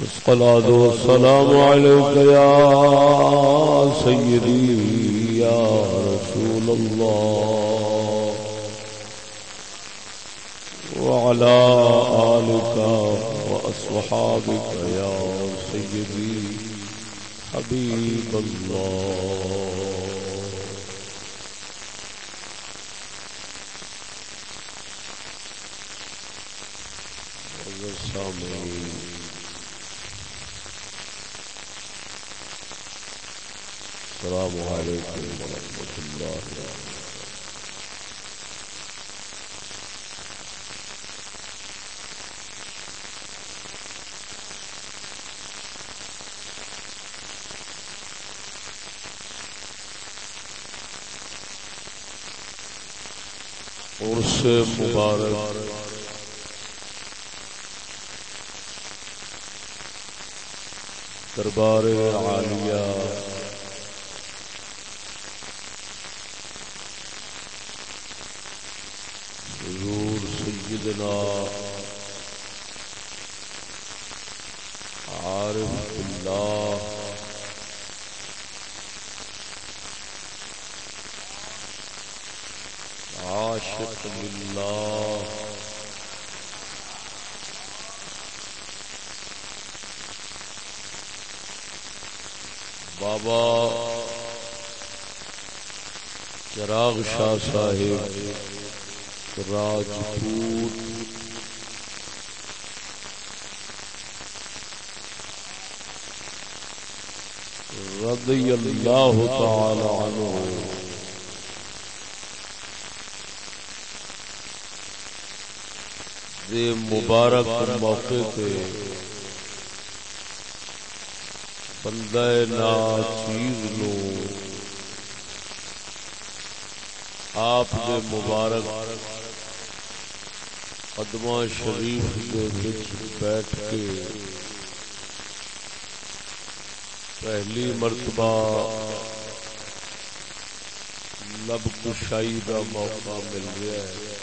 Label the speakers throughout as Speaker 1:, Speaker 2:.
Speaker 1: الصلاة والسلام عليك يا سيدي يا رسول الله. وعلى آلك وأصحابك يا سيدي حبيب الله. السلام عليكم ورحمة الله عرس مبارک دربار عالیہ حضور سیدنا عارف بالله عاشق بالله بابا چراغ شاہ صاحب۔ راجپوت رضی اللہ تعالی عنہ دے مبارک موقع پہ بندہ نا چیز نو آپ دے مبارک قدمہ شریف دے وچ بیٹھ کے پہلی مرتبہ لب کشائی کا موقع مل رہا ہے۔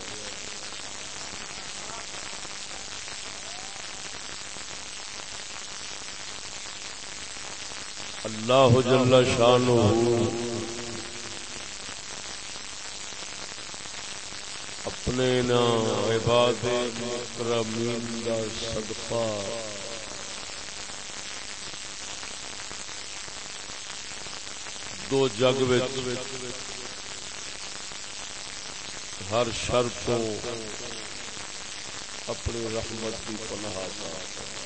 Speaker 1: اللہ جل شان اپنے نا عباد مکرمین دا صدقہ۔ دو جگ ہر شر تو اپنی رحمت کی پناہ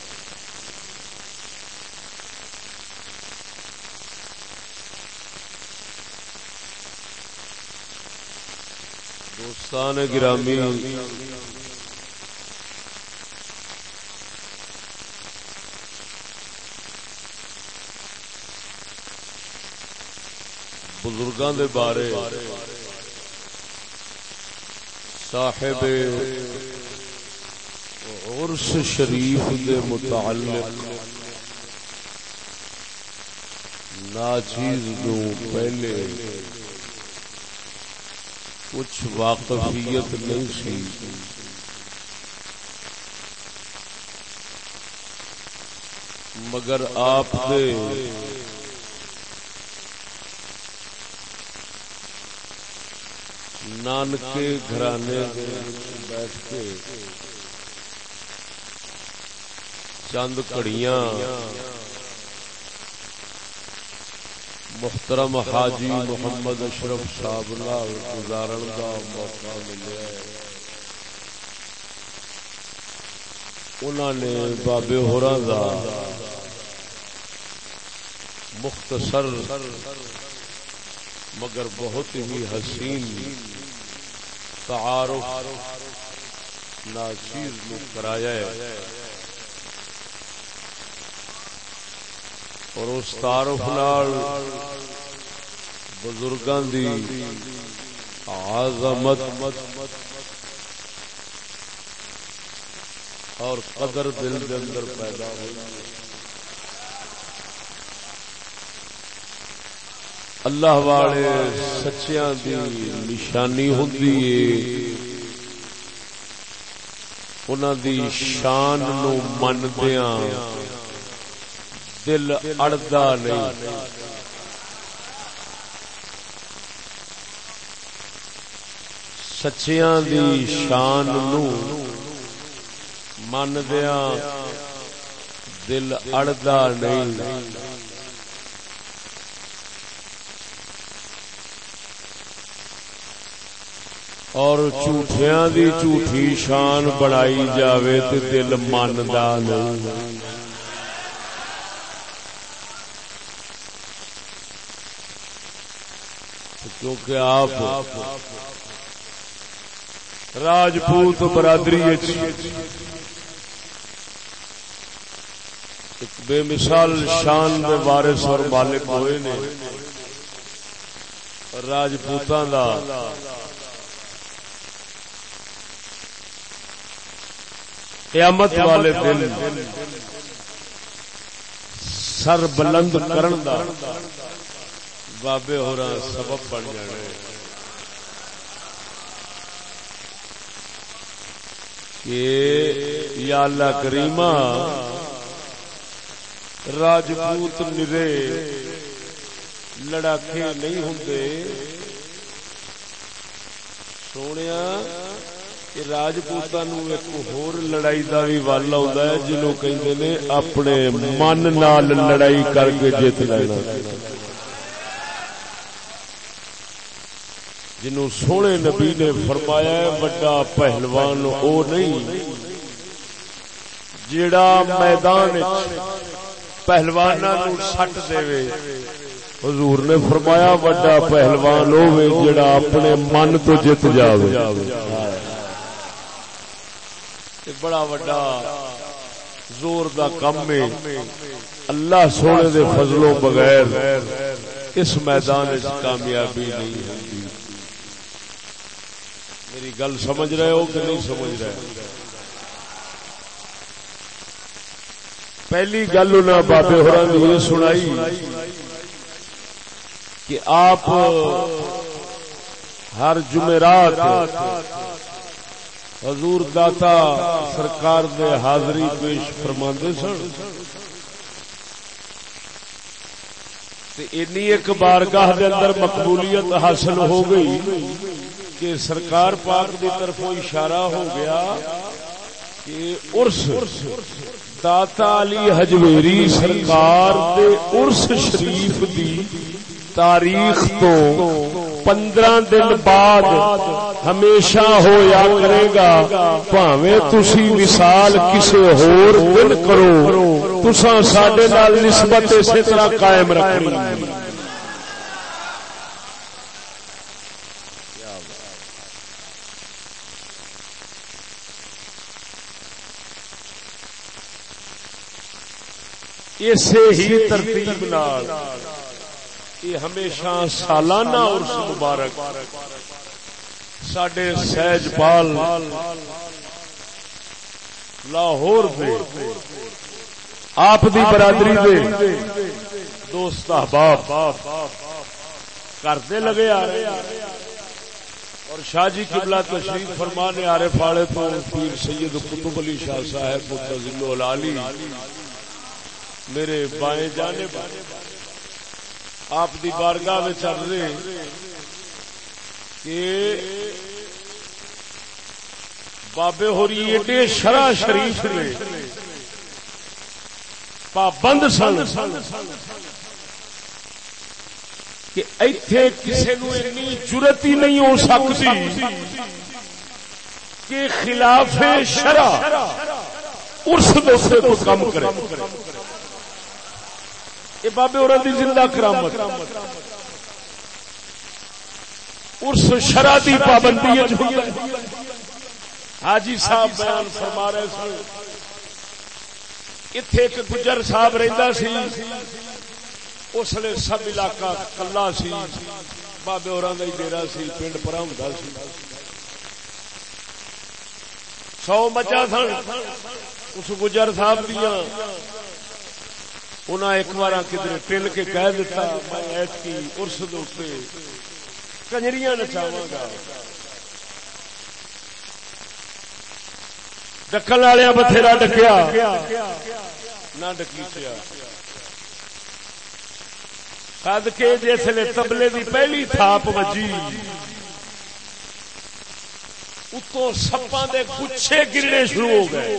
Speaker 1: دوستان گرامی بزرگاں دے بارے صاحب عرس شریف دے متعلق ناچیز نو پہلے کچھ واقفیت نہیں سی۔ مگر آپ دے نانکے گھرانے بیٹھ کے چند کڑیاں محترم حاجی محمد اشرف صاحب نال گزارن کا موقع ملیا انہوں نے بابے ہورا دا مختصر، مگر بہت ہی حسین تعارف، ناچیز نو کرایا ہے۔ اور اس تعارف نال بزرگاں دی عظمت اور قدر دل دے اندر پیدا ہوئی اللہ والے سچیاں دی نشانی ہوندی ہے۔ انہاں دی شان نو مندیاں دل اڑدا نہیں۔ سچیاں دی شان نو مندیاں دل اڑدا نہیں اور جھوٹیاں دی جھوٹھی شان بڑائی جاوے تے دل مندا نہیں کیونکہ آپ راجپوت برادری بے مثال شان دے وارث اور مالک ہوئے نے۔ راجپوتاں دا۔ قیامت والے دن سر بلند کرن دا بابے ہو سبب بن جانے۔ کہ یا اللہ کریمہ، راجپوت نرے لڑاکے نہیں ہوں سونے راجپوتوں ایک ہور لڑائی کا بھی ول آ جنوں کہ اپنے من نال لڑائی کر کے جیت لینا۔ جنوں سونے نبی نے فرمایا وڈا پہلوان او نہیں۔ جڑا میدان پہلوان سٹ دے حضور نے فرمایا، وڈا پہلوان ہوے جڑا اپنے من تو جت جاوے۔ بڑا وڈا زور دا کم ہے۔ اللہ سونے دے فضلوں بغیر اس میدان کامیابی نہیں ہوتی میری گل سمجھ رہے ہو کہ نہیں سمجھ رہے؟ پہلی گل انہیں بابے ہو سنائی کہ آپ ہر جمعرات حضور داتا سرکار دے حاضری پیش فرما سن۔ ایک بارگاہ دے اندر مقبولیت حاصل ہو گئی۔ کہ سرکار پاک دی طرف اشارہ ہو گیا کہ ارس داتا علی حجویری سرکار دے ارس شریف دی تاریخ تو پندرہ دن بعد ہمیشہ ہو یا کرے گا پاوے تسی مثال کسے ہور دن کرو تسا ساڈے نال نسبت اسی طرح قائم رکھنی۔ اسے ہی ترتیب نال یہ ہمیشہ سالانہ عرس مبارک سڈے سہج پال لاہور دے آپ دی برادری دے دوست احباب کرتے لگے آ رہے اور شاہ جی قبلہ تشریف فرمانے آرے پھاڑے تو پیر سید قطب علی شاہ صاحب متضل العالی میرے بائیں جانے آپ دی بارگاہ میں چل رہے کہ بابے ہو رہی ایڈے شرح شریف نے پابند سن کہ ایتھے کسی نو اتنی ضرورت ہی نہیں ہو سکتی کہ خلاف شرح ارس دوسرے کو کم کرے۔ یہ بابے اور زندہ کرامت۔ ارس شرح کی پابندی حاجی صاحب بیان فرما رہے سن۔ اتے ایک گجر صاحب رہتا سی۔ اس لیے سب علاقہ کلا سی۔ بابے اور ڈیرا سی، پنڈ پرا ہوں سی۔ سو مچا سن۔ اس گجر صاحب دیا انہیں ایک بار کدھر ٹل کے کہہ دیتا، میں ایتکی ارس دے کنجریاں نچاوا گا۔ ڈکن والے بتھیرا ڈکیا نہ ڈکیچیا کد کے جسے تبلے دی پہلی تھاپ بجی اتوں سپا دے گچھے گرنے شروع ہو گئے۔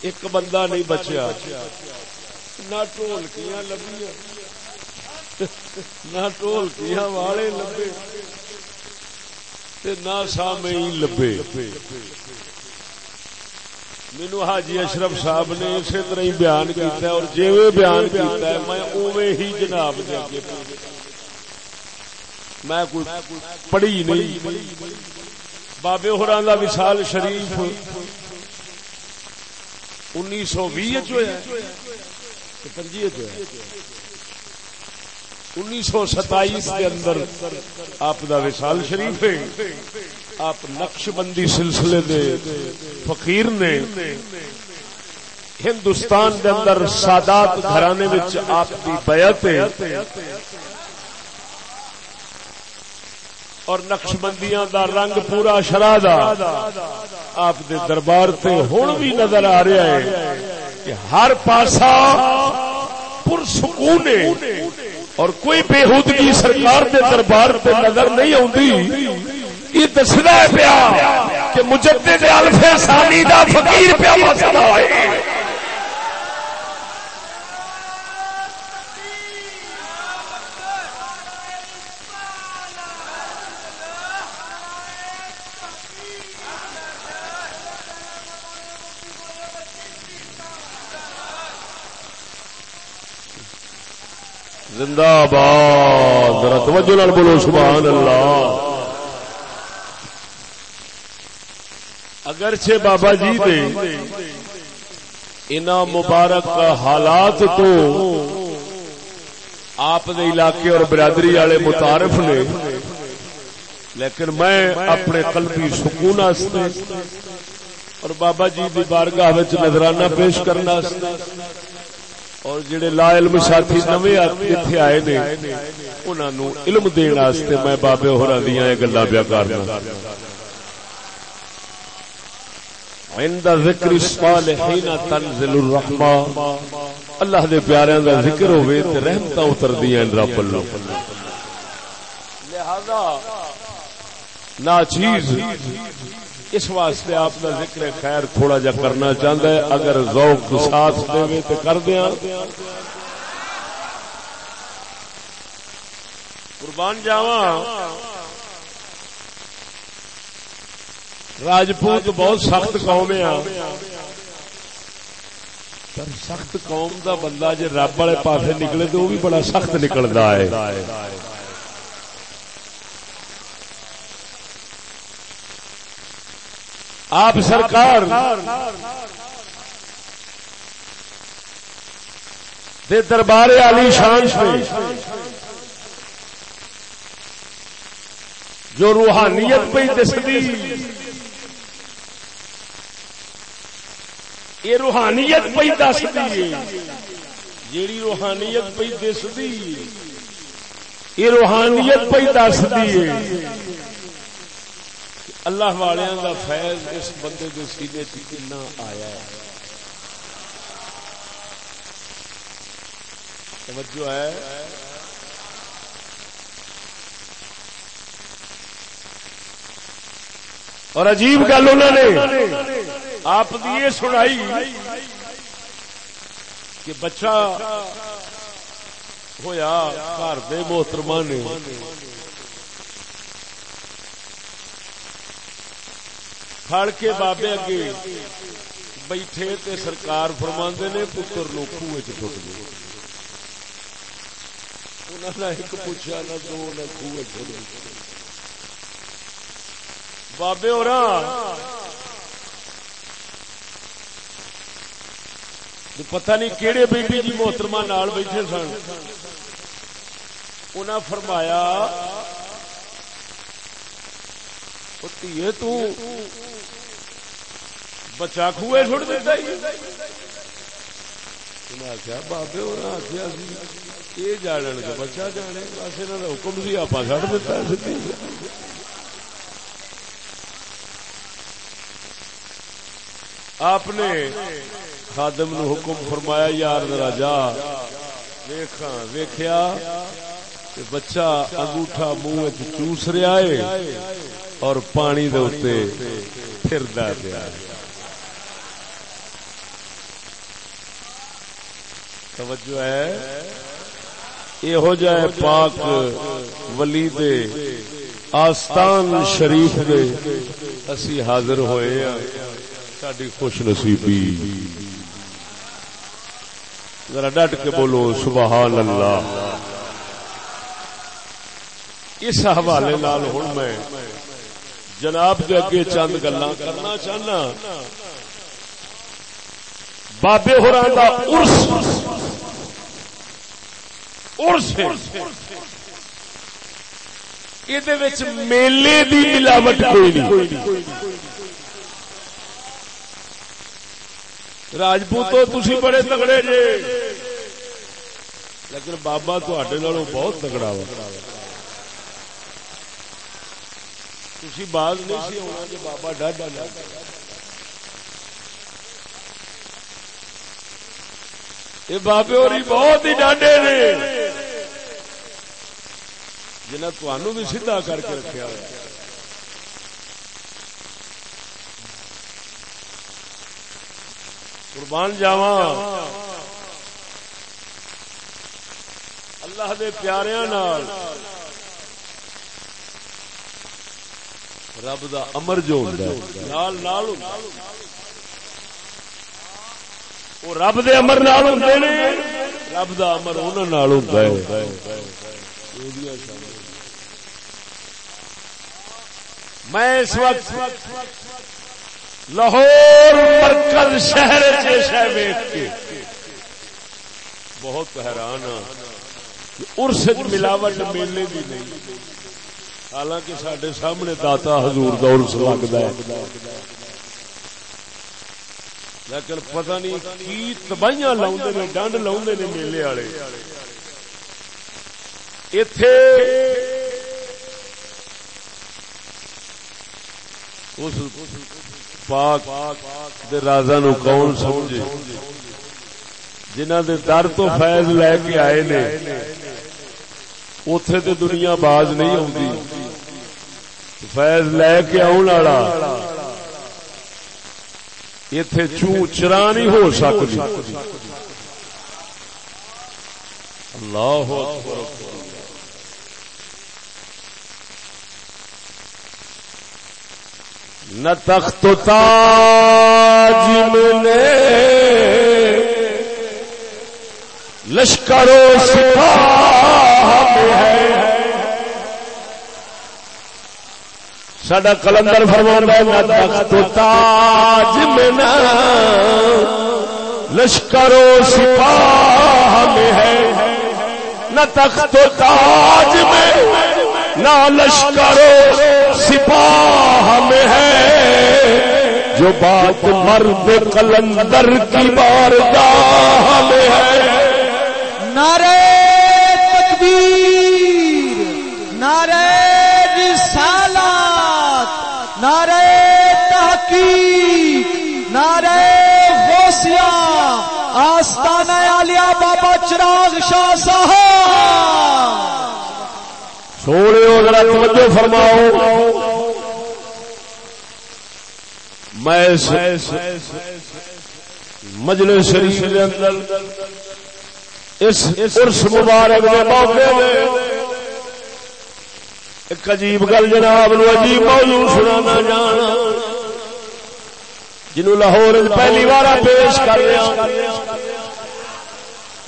Speaker 1: ایک بندہ نہیں بچیا۔ نہ ٹولکیاں لبیا نہ ٹولکیاں والے لبے۔ نہ سامے لبے۔ مینو حاجی اشرف صاحب نے اسی طرح ہی بیان کیتا ہے اور جی بیان کیتا ہے، میں اوے ہی جناب دے کے میں کوئی پڑھی نہیں۔ بابے ہوراں دا وصال شریف۔ انیس سو بھی انیس سو ستائیس کے اندر آپ دا شریف ہے۔ آپ نقش بندی سلسلے دے فقیر نے ہندوستان دے اندر سادات گھرانے آپ کی بیعت اور نقش بندیاں دا رنگ پورا شرح آپ دے دربار تے ہوں بھی نظر آ رہا ہے کہ ہر پاسا پرسکون اور کوئی بےحودگی سرکار دے دربار تے نظر نہیں آتی یہ دسنا پیا کہ مجدد الفے سانی دا فقیر پیا مسئلہ ہے۔ زندہ باد. توجہ نال بولو، سبحان اللہ. اگرچہ بابا جی دے ان مبارک حالات تو آپ دے علاقے اور برادری والے متعارف نے، لیکن میں اپنے قلبی سکون اور بابا جی دی بارگاہ نظرانہ پیش کرنا اور جڑے لا علم ساتھی نویں اتنے آئے نے انہوں علم دین واسطے میں بابے ہورا دیا یہ گلا پیا کرنا۔ عند ذکر الصالحین تنزل الرحمہ اللہ دے پیاریاں دا ذکر ہوے تے رحمتاں اتردیاں رب اللہ۔ لہذا، نا چیز اس واسطے آپ کا ذکر خیر تھوڑا جا کرنا چاہتا ہے۔ اگر ذوق ساتھ دے تو کر دیا قربان جاوا راجپوت بہت سخت قوم ہے۔ سخت قوم دا بندہ جی رب والے پاسے نکلے تو وہ بھی بڑا سخت نکلتا ہے۔ آپ سرکار دے دربار علی شان جو روحانیت پہ دستی یہ روحانیت پہ دستی جیڑی روحانیت پہ دستی یہ روحانیت پہ دستی اللہ والوں کا فیض اس بندے کے سینے کنا آیا ہے۔ توجہ ہے۔ اور عجیب گل انہوں نے، آپ یہ سنائی کہ بچہ ہویا گھر دے محترمہ نے۔ پھڑ کے بابے اگے بیٹھے تے سرکار فرما نے پتر نو خوہ چ ٹوٹ گئے۔ انہوں نے ایک پوچھا نہ دو نہ خوہ ٹوٹ بابے اور پتہ نہیں کہڑے بیٹی جی محترمہ نال بیٹھے سن۔ انہیں فرمایا بچا خوے چھوڑ دیتا ہی۔ آخیا بابے اور آخیا یہ جان گا بچا جانے، بس یہاں کا حکم سی آپ چڑھ دیتا آپ نے خادم نو حکم فرمایا، یار راجا ویخا ویخیا بچہ انگوٹھا منہ چوس رہا ہے اور پانی دے پھردا پیا توجہ ہے۔ یہ جائے پاک ولی دے آستان شریف دے اسی حاضر ہوئے ساری خوش نصیبی ذرا ڈٹ کے بولو سبحان اللہ اس حوالے نال ہوں میں جناب کے اگے چند گلا کرنا چاہنا۔ بابے ارس میلے دی ملاوٹ کوئی نہیں۔ راجپوتو بڑے تگڑے جی لیکن بابا تڈے بہت تگڑا وا۔ باز نہیں بابا ڈاڈا یہ بابے ہو بہت ہی ڈاڈے نے۔ جنہیں تمہوں بھی سیدھا کر کے رکھا ہوا قربان جاوا اللہ دے پیاریاں نال۔ رب دا امر جو نال نال وہ رب دے امر نال ہوندے نے رب دا امر انہاں نال ہوندا ہے۔ میں اس وقت لاہور مرکز شہر کے بہت حیران ہاں ارس ملاوٹ میلے بھی نہیں۔ حالانکہ سڈے سامنے داتا حضور کا ارس لگتا ہے۔ لیکن پتہ نہیں کی تباہیاں لاؤ نے، ڈنڈ لاؤ نے میلے والے۔ اتے پاک رازا نو کون سمجھے؟ جنہ دے در تو فیض لے کے آئے نے اتے تو دنیا باز نہیں آتی فیض لے کے آن والا اتے چو چرا نہیں ہو سکتی اللہ اکبر۔ نہ تخت تاج نے لشکر و سپاہ ہے۔ سڈا کلندر فرما نہ تخت تاج میں نہ لشکر و سپاہ میں ہے۔ نہ تخت تاج میں، نہ لشکر سپاہ میں ہے۔ جو بات مرد کلندر کی بارگاہ میں ہے۔
Speaker 2: نعرے تکبیر نعرے رسالات تحقیق نعرے غوثیہ آستانہ عالیہ بابا چراغ شاہ صاحب۔
Speaker 1: سونے ذرا توجہ فرماؤ۔ میں مجلے شریف کے اندر اس عرس مبارک کے موقع میں ایک عجیب گل جناب نو عجیب موضوع سنانا جانا جنہوں لاہور پہلی بار پیش کر رہا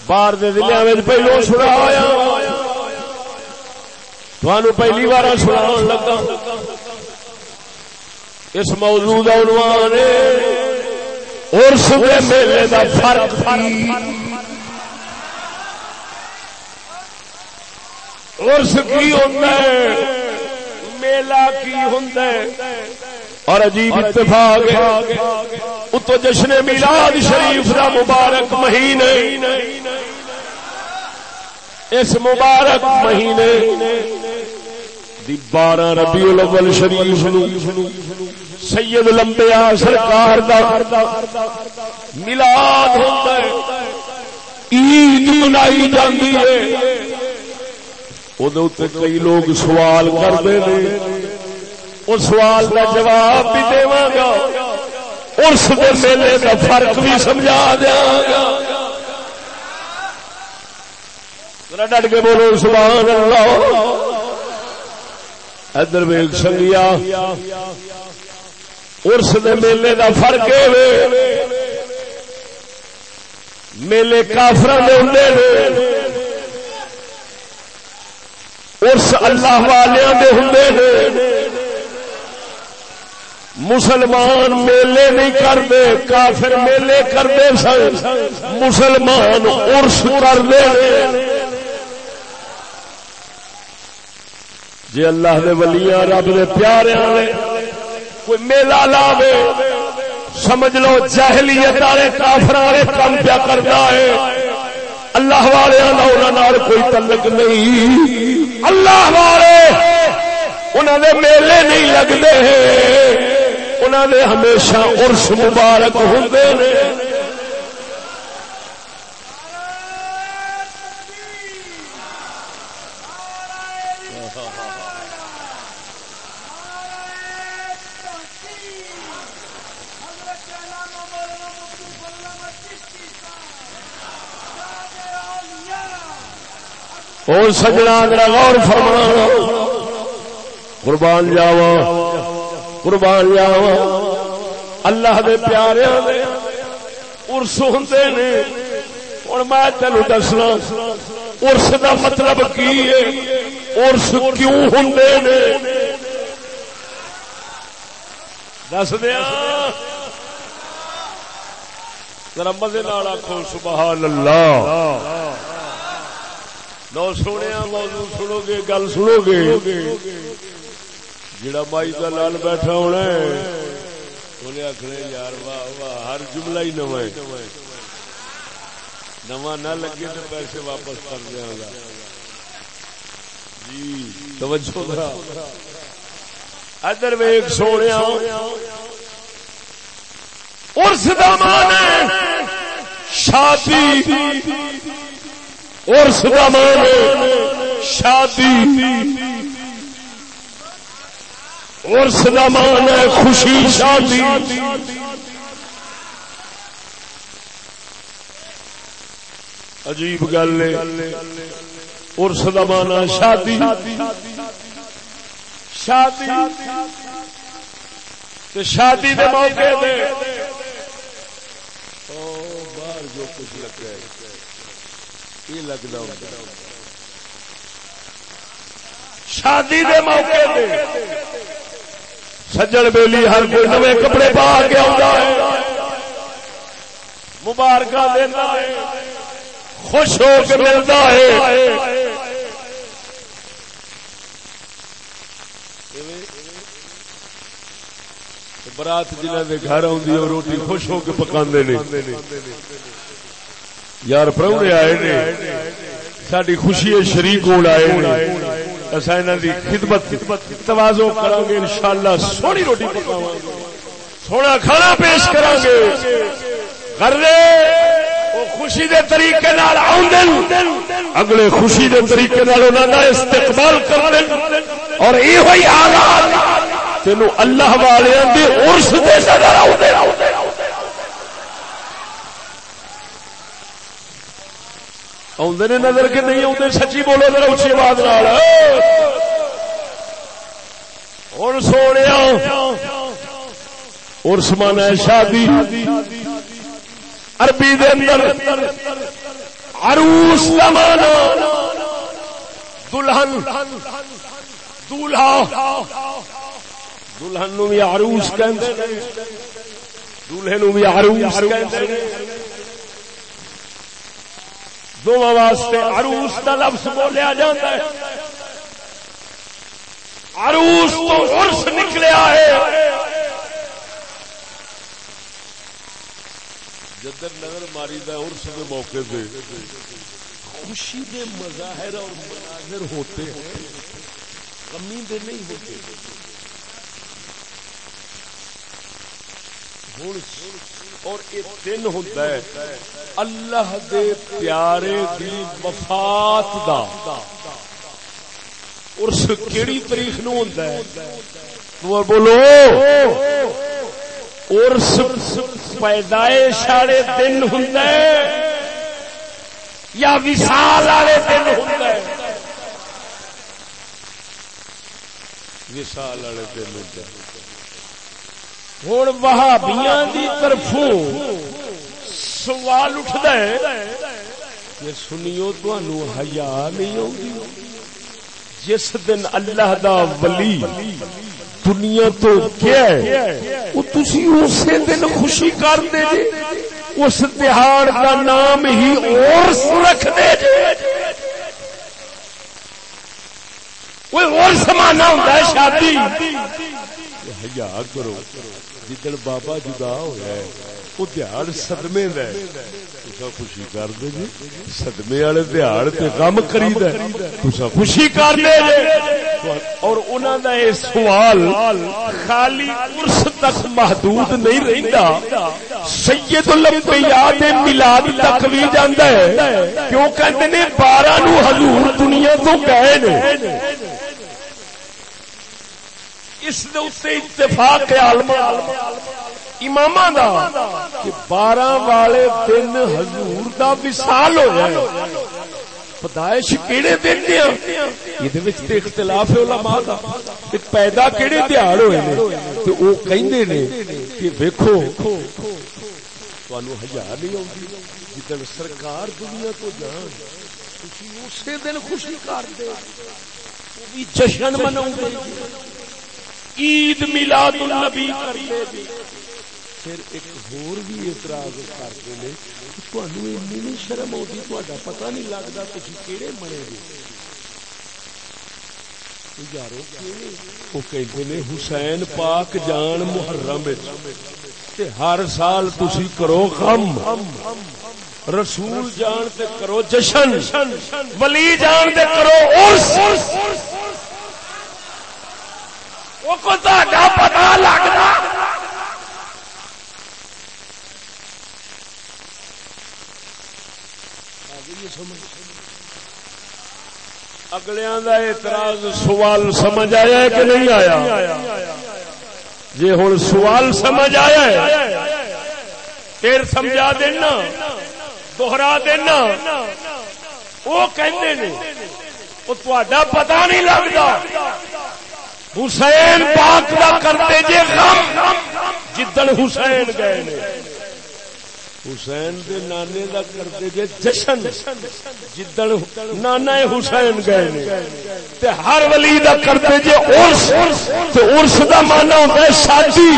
Speaker 1: باہر دے دلیا پہلو سنا ہوا تھانو پہلی بار سنا لگا۔ اس موضوع کا عنوان ہے ارس کے میلے کا فرق ارس کی ہوتا ہے، میلہ کی ہوتا ہے۔ اور عجیب اتفاق اتو جشن میلاد شریف کا مبارک مہینے اس مبارک مہینے دی بارہ ربی الاول شریف سید لمبیا سرکار دا ملاد ہوتا ہے. عید منائی جاتی ہے. ادو کئی لوگ سوال کرتے ہیں اس سوال کا جواب بھی دے گا. اس میلے کا فرق بھی سمجھا دیا گا. ڈٹ کے بولو، سبحان اللہ. ادھر ویگ سنگیا۔ ارس دے میلے دا فرق میلے کافر ارس اللہ والے ہوں مسلمان میلے نہیں کرتے، کافر میلے کرتے سن۔ مسلمان ارس کرتے۔ جی اللہ دے ولیاں، رب دے پیارے کوئی میلہ لاوے، سمجھ لو جہلیت والے کافر والے پیا کرتا ہے۔ اللہ والے کوئی تعلق نہیں۔ اللہ والے انہوں نے میلے نہیں لگتے انہوں نے ہمیشہ ارس مبارک ہوں او سجنا میرا غور فرمانا۔ قربان جاوا قربان جاوا اللہ دے پیارے ارس ہوں نے۔ ہوں میں تینوں دسنا ارس دا مطلب کی ہے؟ ارس کیوں ہوں نے؟ دس دیا۔ ذرا مزے آخو سبحان اللہ۔ لو سونے موضوع سنو گے گل سنو گے جڑا مائی کا لال بیٹھا ہونا انہیں آخر یار واہ واہ ہر جملہ ہی نو نواں نہ لگے تو پیسے واپس کر دیا گا جی توجہ ادھر ویگ سونے ارس دمان شادی ارس کا مان شادی۔ ارس کا مان ہے، خوشی، شادی۔ عجیب گل ارس کا مان شادی۔ شادی۔ شادی دے موقع دے۔ باہر جو کچھ لگ رہا ہے۔ یہ لگتا ہوں شادی دے موقع دے۔ سجن بیلی ہر کوئی نوے کپڑے پا کے آتا ہے۔ مبارک دینا ہے۔ خوش ہو کے ملتا ہے۔ برات جنہ کے گھر آدھی روٹی خوش ہو کے پکا یار پرونے آئے نے ساری خوشی شریک ہو آئے اصا دی خدمت توازو کریں گے انشاءاللہ سونی روٹی پکاو سونا کھانا پیش کریں گے۔ کر خوشی دے طریقے نال اگلے خوشی دے طریقے نال انہاں دا استقبال کرن اور یہ ہوئی حالات تینو اللہ والے دے عرس دے نظر آؤندے آدھے نے نظر کے نہیں آتے سچی بولو ذرا اچھی بات اور سونے اور سمان ہے شادی عربی دے اندر عروس کا مانا دلہن دولہا دلہن نو بھی عروس کہندے دولہے نو بھی عروس کہندے دونوں واسطے عروس کا لفظ بولیا جاتا ہے۔ عروس تو عرس نکلیا ہے۔ جدر نظر ماری دا عرس کے موقع پہ خوشی کے مظاہر اور مناظر ہوتے ہیں۔ کمی دے نہیں ہوتے۔ ہوں۔ اور یہ دن ہوتا ہے، اللہ دے پیارے دی وفات دا۔ ارس کیڑی تاریخ نو ہوتا ہے؟ بولو ارس پیدائش والے دن ہوں یا وسال والے دن ہوں وسال والے دن ہوں ہوں وہابیاں دی طرفوں سوال اٹھتا ہے کہ سنیو تنوع ہیا نہیں ہوگی جس دن اللہ دا ولی دنیا تو کیا ہے، وہ تسی اسی دن خوشی کر دے جے، اس تہاڑ کا نام ہی اور رکھ دے جے۔ وہ اور سمانا ہوتا ہے شادی۔ ہیا کرو۔ جدن بابا جدا ہوا ہے وہ دیہڑ سدمے خوشی کر دے جی سدمے والے دیہڑ تے غم کری دسا خوشی کر دے اور انہوں دا یہ سوال خالی عرس تک محدود نہیں رہتا سید الانبیاء دے میلاد تک بھی جاندا ہے کیوں کہندے نے 12 نو حضور دنیا تو گئے نے اس اتفاق امام بارہ والے دن حضور دا وصال ہو جائے۔ پیدائش کہڑے دن دیا یہ اختلاف ہے علماء دا۔ پیدا کہڑے دیہڑ ہوئے نے؟ تو وہ کہندے نے کہ ویکھو، تانوں ہزار نہیں آتی جدن سرکار دنیا تو جان اسی دن خوشی کرتے جشن منا عید میلاد النبی کرتے پھر ایک ہور بھی اعتراض کرتے ہیں۔ نہیں شرم آتی تا پتا نہیں لگتا تھی کہڑے منے گے یارو، وہ کہتے ہیں حسین پاک جان محرم ہر سال تھی کرو غم۔ رسول جان تے کرو جشن۔ ولی جان تے کرو وہ پتا لگتا۔ اگلیا کا اعتراض سوال سمجھ آیا کہ نہیں آیا؟ جی ہوں سوال سمجھ آیا پھر سمجھا دینا، دوہرا دینا۔ وہ پتا نہیں لگتا حسین پاک کا کرتے جی جدن حسین گئے نے۔ حسین دے نانے دا کرتے جے جشن، جدن نانا حسین گئے نے۔ تے ہر ولی دا کرتے جے عرس، تے عرس دا مانا ہوتا ہے شادی۔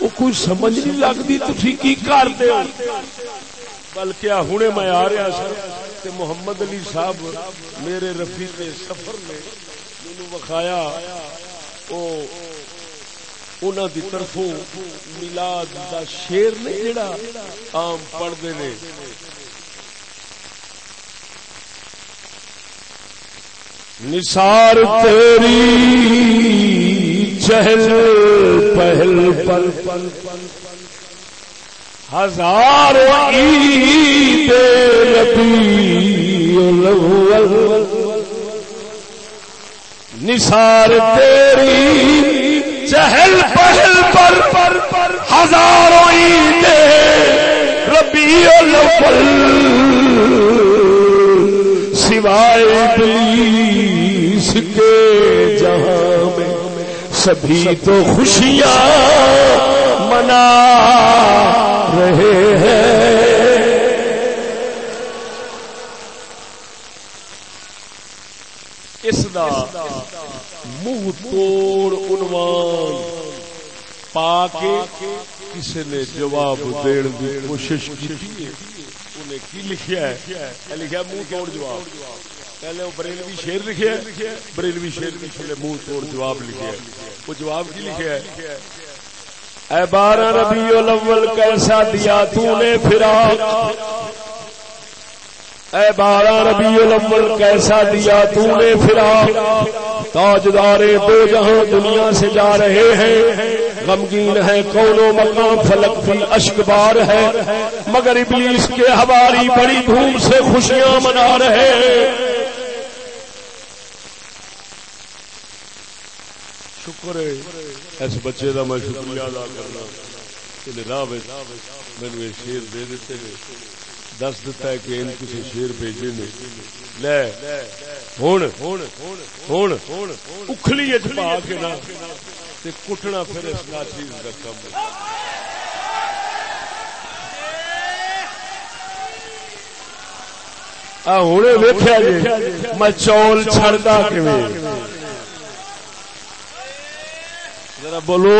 Speaker 1: وہ کوئی سمجھ نہیں لگتی تھی کی کرتے ہو۔ بلکہ ہوں میں آ رہا سر تے محمد علی صاحب میرے رفیق سفر نے مینو وکھایا وہ انہوں دی طرفوں ملاد دا شیر نے جڑا عام پڑھتے نے۔ نثار تیری چہل پہل پل پل پل ہزار عید ربی نثار تیری چہل پہل پر ہزاروں عید ربی الاول۔ سوائے ابلیس کے جہاں میں سبھی تو خوشیاں منا رہے ہیں۔ اس دا منہ توڑ عنوان۔ پا کے کسی نے جواب دین کی کوشش کی انہیں کی لکھیا ہے؟ لکھا منہ توڑ جواب۔ پہلے وہ بریلوی شیر لکھے بریلوی شیر کی منہ توڑ جواب لکھے وہ جواب کی لکھے اے بارہ ربیع الاول کیسا دیا تو نے فراق؟ اے بارہ ربیع الاول کیسا دیا تو نے پھرا تاجدار دو جہاں دنیا سے جا رہے ہیں، غمگین ہے کونو مقام فلک فی اشکبار ہے، مگر ابلیس کے حواری بڑی دھوم سے خوشیاں منا رہے ہیں۔ شکر ہے۔ اس بچے کا میں شکریہ ادا کرنا۔ راہ میں شیر دے دیتے نے۔ دس دتا ہے کہ ان کسی شیر بھیجے نے۔ لے ہوں ہوں اکھلی پا کے نا۔ کٹنا پھر اس کا چیز کا کم ہوں ویخیا جی میں چول چڑتا ذرا بولو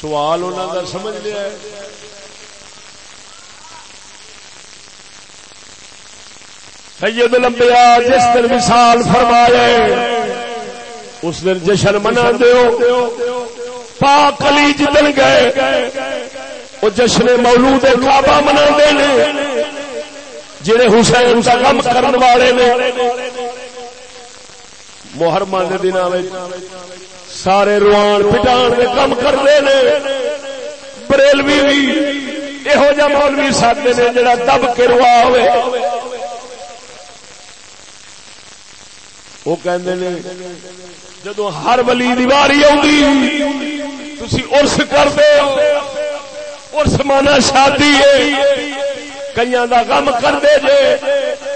Speaker 1: سوال انہوں کا سمجھ لیا سید لمبیا جس دن مثال فرمائے اس دن جشن منا دیو پاک علی جدن گئے وہ جشن مولود کعبہ منا دے جڑے حسین کا کم کرنے والے نے محرم کے دن سارے روان پٹان کے کام کرتے ہیں بریلوی بھی یہو جہ مولوی ساتھ نے جڑا دب کے روا ہوئے۔ وہ کہندے نے، جدو ہر ولی دیواری آئی تھی ارس کرتے ارس مانا شادی ہے۔ کئی کا غم کر جے،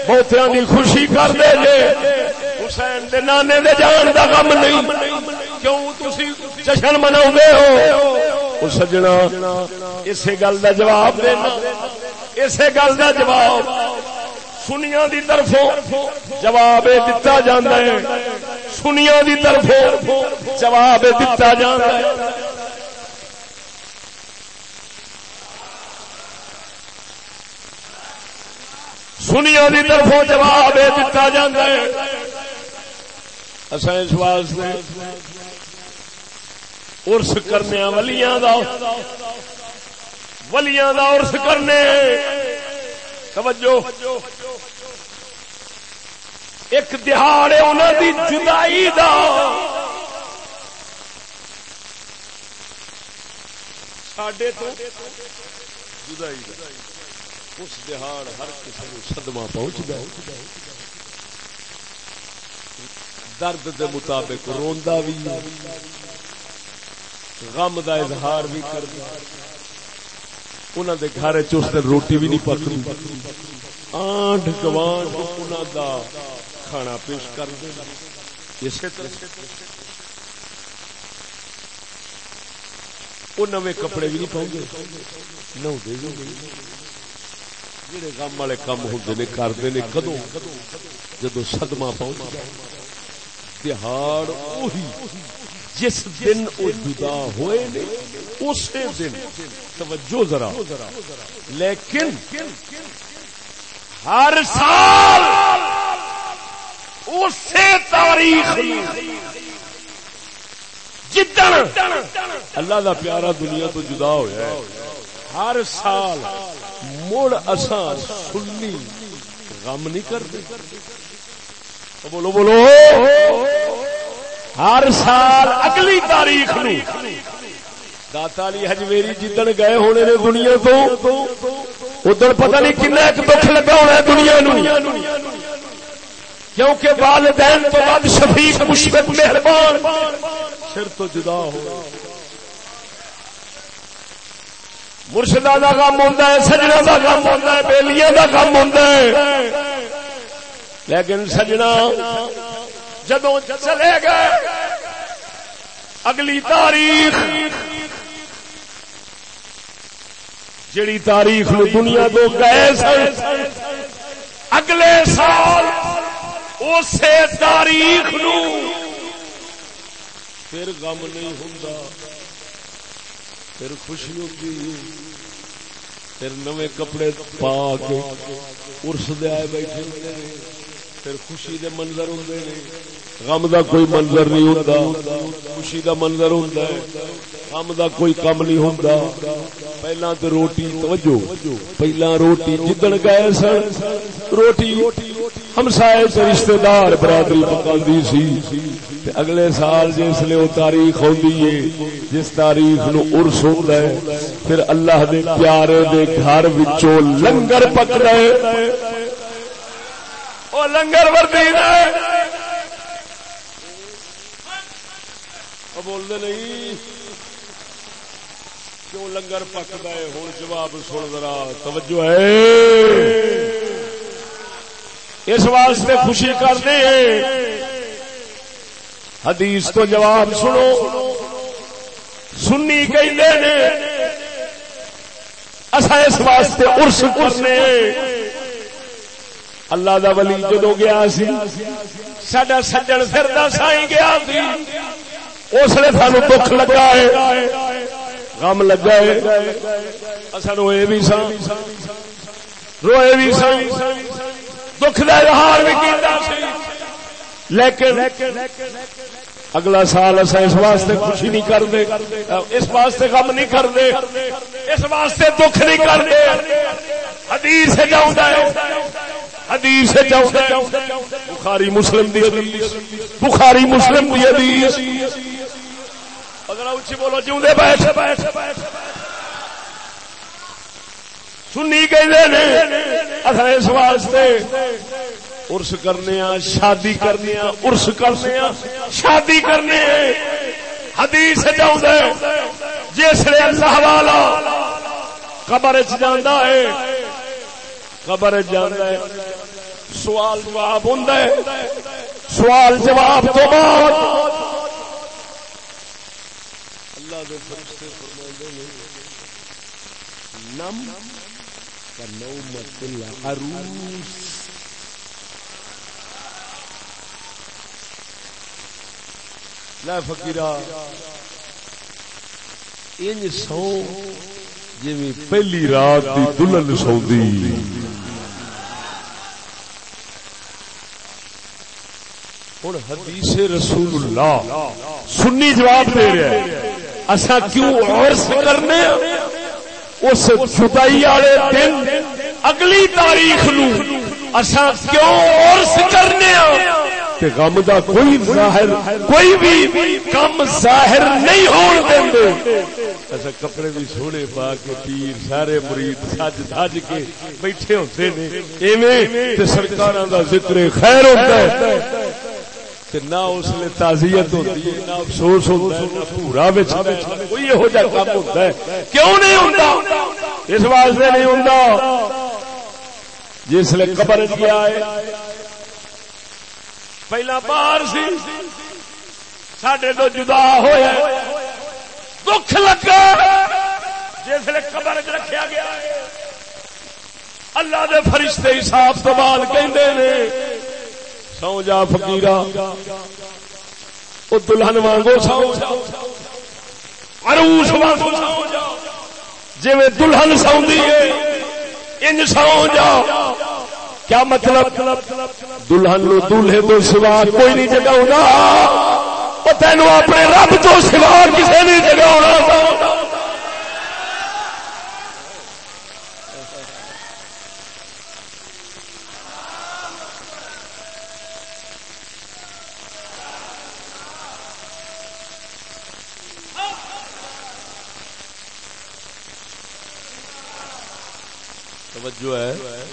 Speaker 1: بہتیاں دی خوشی کر جے۔ حسین دے نانے دے جان دا غم نہیں۔ کیوں تسی جشن منا ہو؟ او سجنا اسی گل دا جواب دینا۔ اسی گل دا جواب سنیا دی طرفوں جواب دتا جانا ہے۔ سنیا دی طرفوں جواب دتا جانا ہے۔ سنیا کی طرف جواب دتا جاندا ہے۔ جا اس واسطے ارس کرنے ولیاں دا ولیاں دا ارس کرنے۔ توجہ۔ ایک دہاڑ انہوں دی جدائی دا۔ ساڈے تو جدائی دا۔ اس دہاڑ ہر کسی کو سدما پہنچ گیا۔ درد دے مطابق روندا بھی غم دا اظہار بھی کرتا انہوں دے گھر چ دن روٹی بھی نہیں پکتی آنڈ گوانڈ انہوں دا کھانا پیش کر دے اسی طرح وہ نوے کپڑے بھی نہیں پاؤں گے نو دے جڑے غم والے کام ہوتے نے، کرتے نے کدو جدو سدما پہنچ تہاڑ وہی جس دن وہ جدا ہوئے نے، اسی دن۔ توجہ ذرا۔ لیکن ہر سال اسی تاریخ جدن اللہ دا پیارا دنیا تو جدا ہوا ہر سال مڑ اساں سنی غم نہیں کرتے۔ بولو بولو۔ ہر سال اگلی تاریخ نو۔ داتا علی ہجویری جدن گئے ہونے نے دنیا تو۔ ادھر پتہ نہیں کن ایک دکھ لگا ہونا ہے دنیا نو۔ کیونکہ والدین تو بعد شفیق مشفق مہربان۔ سر تو جدا ہو۔ مرشدہ کا کام ہوتا ہے سجنا کا کام ہوتا ہے، بیلیاں کا کام ہوتا ہے۔ لیکن سجنا جدو چلے گئے، اگلی تاریخ جڑی تاریخ نو دنیا تو گئے سن، اگلے سال اسی تاریخ نو پھر غم نہیں ہوں پھر خوشی ہوتی پھر نوے کپڑے پا کے ارس دے آئے بیٹھے پھر خوشی دے منظر ہوتے ہیں غم دا کوئی منظر نہیں ہوتا۔ خوشی دا منظر ہوتا ہے۔ غم دا کوئی کم نہیں ہوتا پہلا تو روٹی، توجہ۔ پہلا روٹی جدن گئے سن، روٹی ہمسائے رشتے دار برادری پکاندی سی۔ اگلے سال جس لیے وہ تاریخ ہوندی ہے، جس تاریخ نو ارس ہوندا ہے، پھر اللہ دے پیارے دے گھر وچوں لنگر پک رہے او لنگر وردی ہے نہیں۔ کیوں لنگر پکدا ہے ہن جواب سن ذرا۔ توجہ ہے۔ اس واسطے خوشی کرتے ہیں حدیث تو جواب سنو۔ سنی کہ اصا اس واسطے ارس کرنے۔ اللہ دا ولی جدو گیا سی سڈا سجن فردا سائی گیا سی۔ اس لیے سانو دکھ لگا ہے، غم لگا ہے۔ اصل روئے بھی سا روئے بھی سا دکھ کا اظہار بھی کیتا سی۔ لیکن اگلا سال اصا اس واسطے خوشی نہیں کرتے، اس واسطے غم نہیں کرتے، اس واسطے دکھ نہیں کرتے۔ حدیث حدیث بخاری مسلم دی حدیث. بخاری مسلم دی حدیث. اگر اچھی بولو جی بیٹھ. بیٹھ سنی کہ اس واسطے ارس کرنے شادی کرنے ارس کرنے شادی کرنے حدیث جس اللہ والا قبر جانا ہے، قبر جانا ہے۔ سوال جواب ہوں سوال جواب تو بعد۔ اللہ دے فرشتے فرماندے نے، نم کا نومت العروس۔ لا فقیرہ انج سو جی پہلی رات کی دلہن سو ہوں حدیث رسول اللہ سنی جواب دے رہا ہے اصا کیوں اور کرنے اس جدائی والے دن اگلی تاریخ نو اصا کیوں اور کرنے کہ غم دا کوئی ظاہر کوئی بھی کم ظاہر نہیں ہون دے ایسا کپڑے بھی سونے پا کے پیر سارے مرید سج دج کے بیٹھے ہوتے نے ایویں تے سرکاراں دا ذکر خیر ہوتا ہے تے نہ اس لیے تعزیت ہوتی ہے، نہ افسوس ہوتا ہے، نہ پورا وچ کوئی یہو جہا کام ہوتا ہے۔ کیوں نہیں ہوندا اس واسطے نہیں ہوندا جس لیے قبر گیا ہے، پہلا باہر سی سڈے تو جدا ہوا دکھ لگا۔ جس جسے قبر چ رکھا گیا ہے۔ اللہ دے فرشتے حساب تو بعد کہ سو جا فکیر وہ دلہن وانگو سو جا اروس وانگو سو جا۔ جی دلہن سوندی ہے، انج سو جا۔ کیا مطلب؟ دلہن نو دلہے تو سوا کوئی نہیں جگا تینوں اپنے رب تو سوا کسی نہیں جگہ جگا توجہ ہے.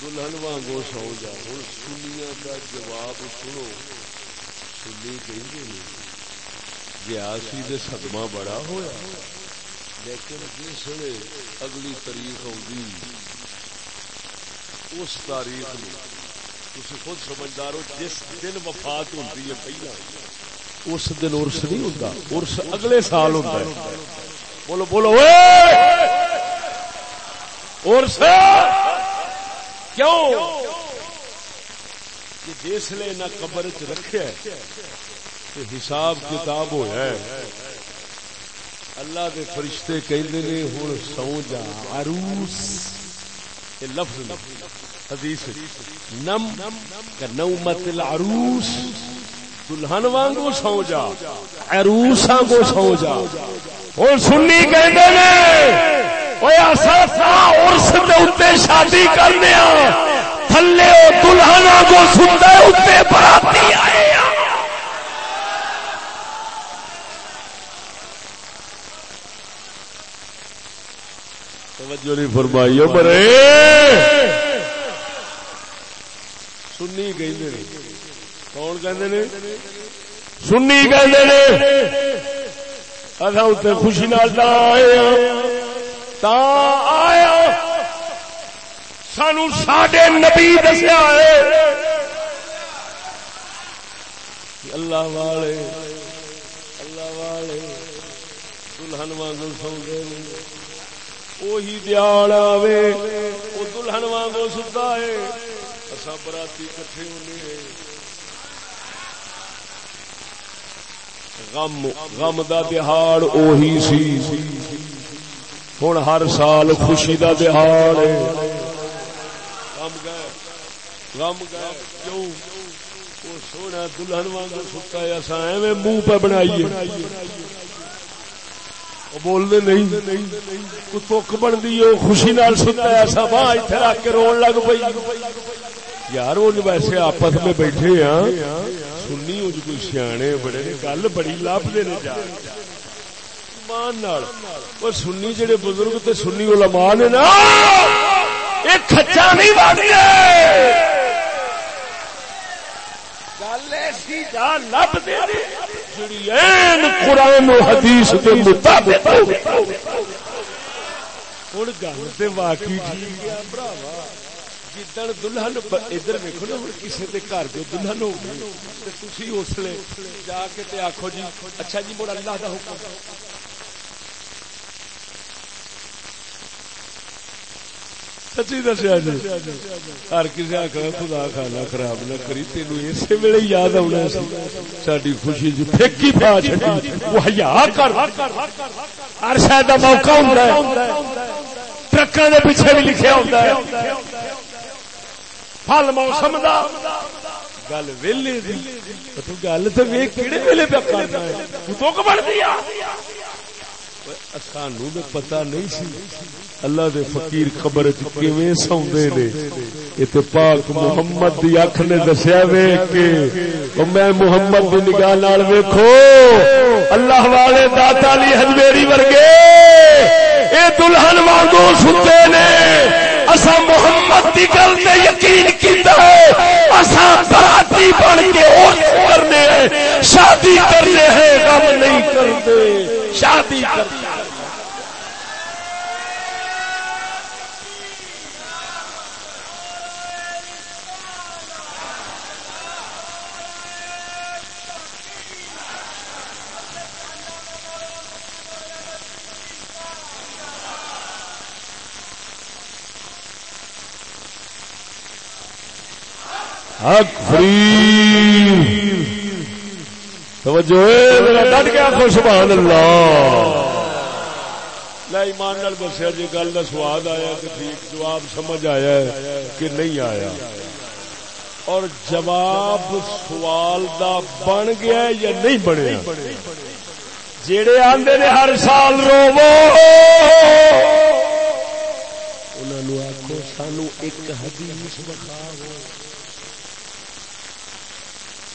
Speaker 1: دلہن وانگو سو جا ہوں سنیا کا جواب سنو۔ سنی کہ گیاسی دے صدمہ بڑا ہویا، لیکن جس نے اگلی تاریخ آگی اس تاریخ میں تھی خود سمجھدار ہو جس دن وفات ہوتی ہے پہلا، اس دن ارس نہیں ہوتا ارس اگلے سال ہوتا ہے۔ بولو بولو ارس کیوں؟ کہ جسے نہ قبر چ رکھے، تو حساب کتاب ہوا اللہ دے فرشتے کہندے نے، ہن سو جا عروس۔ یہ لفظ حدیث نم کا نومت العروس۔ دلہن وانگو سو جا، عروساں کو سو جا۔ ہن سنی کہندے نے شادی کرنے تھلے دلہنا کو سنتا ہے اتنے براتی آئے توجہ نہیں فرمائی مرے سنی کہ کون کہ سنی کہ اصا اتنے خوشی نال آئے آیا سانو ساڈے نبی دسیا اللہ والے اللہ والے، دلہن وانگو سو گئے وہی دیال آوے وہ دلہن وانگو ستا ہے۔ اصا براتی کٹھے ہونے غم غم دا دہاڑ اوہی سی۔ ہوں ہر سال خوشی کا دہاڑ غم گئے۔ غم گئے۔ کیوں؟ وہ سونا دلہن واگ سکا ایسا ایویں منہ پہ بنائیے۔ بولنے نہیں۔ تک بنتی ہے خوشی نال ستا ایسا ماں اتنے رکھ کے رو لگ پی یار وہ ویسے آپس میں بیٹھے ہاں سنی ہو کوئی سیانے بڑے گل بڑی لب دے جا وہ سنی جڑے بزرگ تے سنی علماء نے نا یہ کچا نہیں بن گل ایسی جا لب دے جڑی این و حدیث مطابق۔ گل تو واقعی ٹھیک ہے۔ جدن دلہن ادھر ویکو نا ہوں کسی کے گھر جو دلہن ہو گئی تھی اس لیے جا کے آخو جی اچھا جی مڑ اللہ کا حکم سچی دسیا جی ہر کسی آخر خدا کھانا خراب نہ کری تین اسی ویلے یاد آنا ساری خوشی جو پھیکی پا چکی وہ ہیا کر ہر شاید موقع ہوں ٹرکوں کے پیچھے بھی لکھا ہوتا ہے پل موسم دا گل ویلے دی۔ تو گل تو ویک کہڑے ویلے پہ کرنا ہے؟ تو بڑھ دیا سانو پتا نہیں سی۔ اللہ دے فقیر خبر کیویں سوندے نے؟ تے پاک محمد دی اکھ نے دسیا ویکھ کے۔ او میں محمد دی نگاہ نال ویکھو۔ اللہ والے داتا علی حجویری ورگے۔ اے دلہن وانگو ستے نے۔ اسا محمد دی گل تے یقین کیتا ہے۔ اسا براتی بن کے اور کرنے ہیں، شادی کرنے ہیں، غم نہیں کرتے، شادی کرتے حق فرید. توجہ ڈٹ گیا خو سبحان اللہ. ایمان نال دسیا جی گل کا سواد آیا کہ ٹھیک جواب سمجھ آیا ہے کہ نہیں آیا۔ اور جواب سوال دا بن گیا یا نہیں بنیا؟ جڑے آندے نے ہر سال روو۔ انہوں آخو سانو ایک حدیث بخاو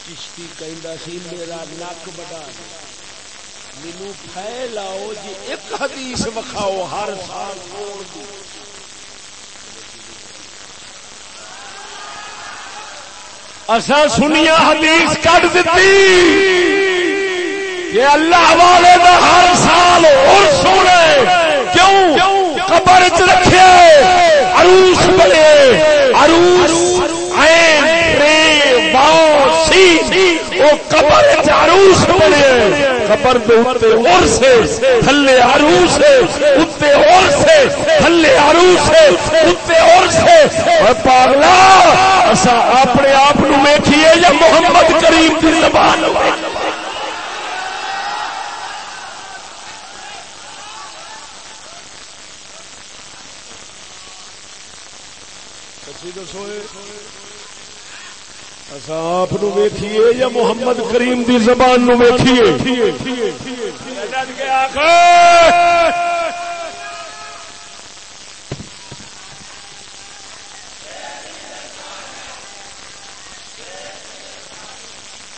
Speaker 1: چشتی کہندا سی، میرا نک بڑا۔ مینو پھیلاؤ جی ایک حدیث وکھاؤ، ہر سال چھوڑ دی اسا سنیا حدیث کٹ دیتی کہ اللہ والے دا ہر سال اور سونے۔ کیوں؟ قبر چ رکھے، عروس بنے، عروس سی وہ قبر عروس بنے۔ قبر دے اوتے اور سے، تھلے عروس ہے اوتے اور سے، تھلے عروس ہے اوتے اور سے۔ اے پاگلا، اسا اپنے آپ نو ویکھیے یا محمد کریم دی زبان۔ ویکھیے آپ ویکھیے یا محمد کریم دی زبان نو ویکھیے؟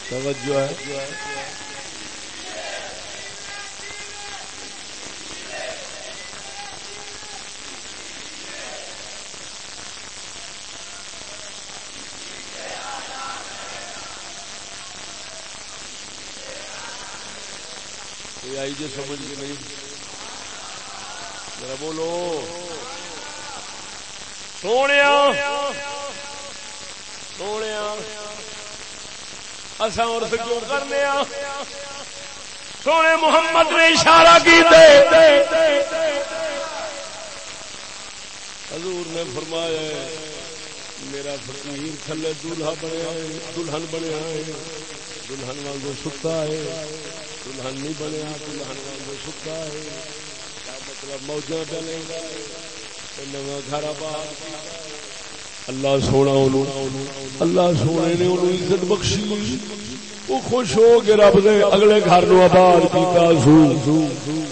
Speaker 1: توجہ ہے۔ آئی جی سمجھ کے نہیں۔ ذرا بولو۔ سونے سونے اصا اور کیوں کرنے سونے محمد نے اشارہ کی دے حضور نے فرمایا میرا فقیر تھلے دلہا بنیا دلہن بنیا ہے دلہن واگ ستا ہے۔ دلہن نہیں بنیا دلہن سکا ہے۔ مطلب موجہ ڈلے گا؟ نو گھر آباد اللہ سونا اللہ سونے نے انہوں عزت بخشی۔ وہ خوش ہو کے رب نے اگلے گھر نو آباد کیتا سو۔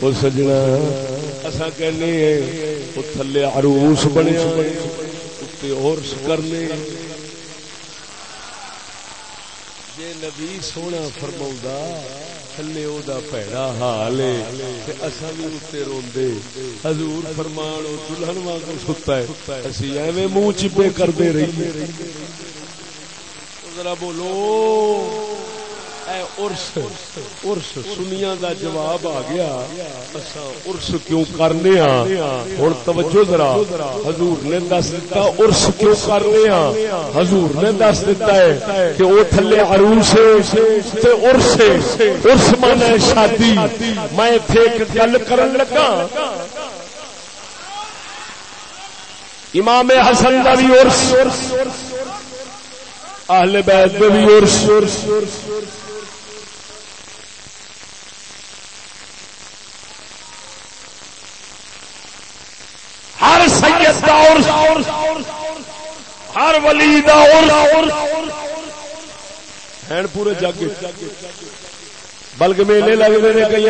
Speaker 1: وہ سجنا اسا کہنے ہیں وہ تھلے عروس بنیا اتنے اور کرنے۔ جے نبی سونا فرماؤں تھلے او دا پیڑا حال ہے تے اساں وی اوتے روندے حضور فرمان او دلہن وانگو ستا ہے اسی ایویں منہ چپے کردے رہیے ذرا بولو سنیا دا جواب آ گیا۔ ارس کیوں کرنے ہوں توجہ ذرا، حضور نے دس دتا ارس کیوں کرنے ہاں؟ حضور نے دس دتا ہے کہ وہ تھلے عروس ارس ارس من شادی۔ میں ایک گل کرن لگا۔ امام حسن کا بھی ارس اہل بیت بھی ارس ہر دا ارس ہر ولی دا ارس ہیں پورے جگ بلکہ میلے لگتے ہیں کئی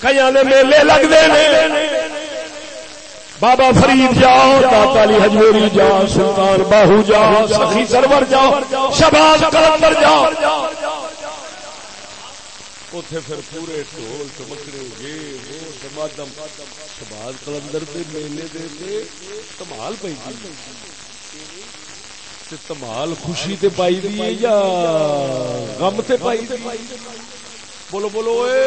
Speaker 1: کئی میلے لگتے ہیں۔ بابا فرید جاؤ داتا علی حجویری جاؤ سلطان باہو جاؤ سخی سرور جاؤ شباز کلندر جاؤ اتے پھر پورے ٹول چمکڑے یہ وہ سمادم شباز کلندر کے میلے دے کمال پی تمال خوشی تے پائی دی یا غم تے پائی دی۔ بولو بولو اے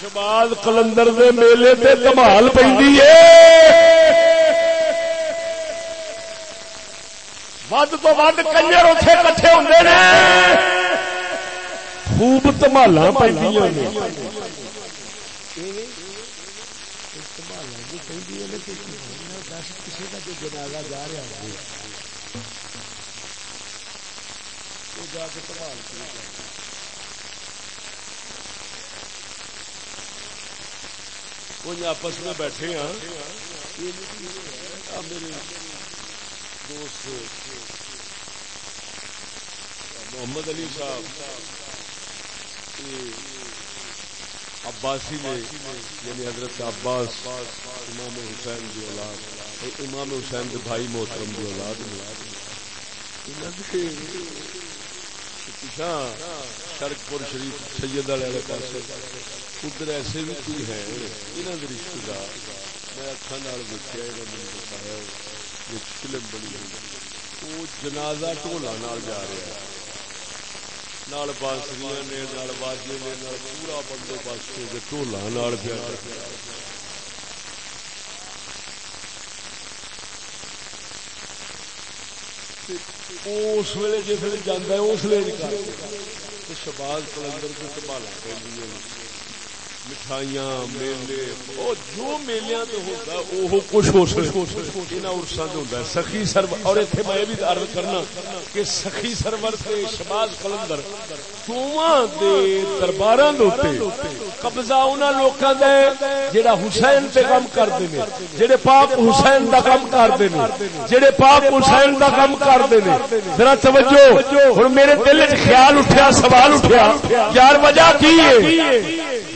Speaker 1: شباد کلندر دے میلے تے تمال کمال پہ ود تو ود کنجر اتے کٹھے ہوں خوب تمالا پہ جنازہ جا رہا جا کے آپس میں بیٹھے ہیں۔ میرے دوست۔ محمد علی صاحب۔ عباسی نے یعنی حضرت عباس، امام حسین کی اولاد امام حسین کے بھائی محترم کی اولاد شرک پور شریف سید والے پاس ادھر ایسے بھی کوئی ہے یہاں کے رشتے دار میں اکھان دیکھا یہ بتایا فلم بنی وہ جنازہ ٹولا جا رہا ہے۔ نال بانسریاں نے نال باجے نے نال پورا بندوبست ٹولا پیا اس ویلے جس جانا ہے اس لیے شباز کلندر کو سنبھالا پہ مٹھائیاں میلے جو میلیاں میلیا ہوتا وہ کچھ ہو سکتا سخی سرور اور اتنے میں بھی عرض کرنا کہ سخی سرور سے شباز کلندر دربار قبضہ انہوں لوگوں دے جڑا حسین تے کام کرتے ہیں جڑے پاک حسین دا کام کرتے ہیں جڑے پاک حسین دا کام کرتے ہیں ذرا توجہ ہن میرے دل وچ خیال اٹھیا سوال اٹھیا یار وجہ کی ہے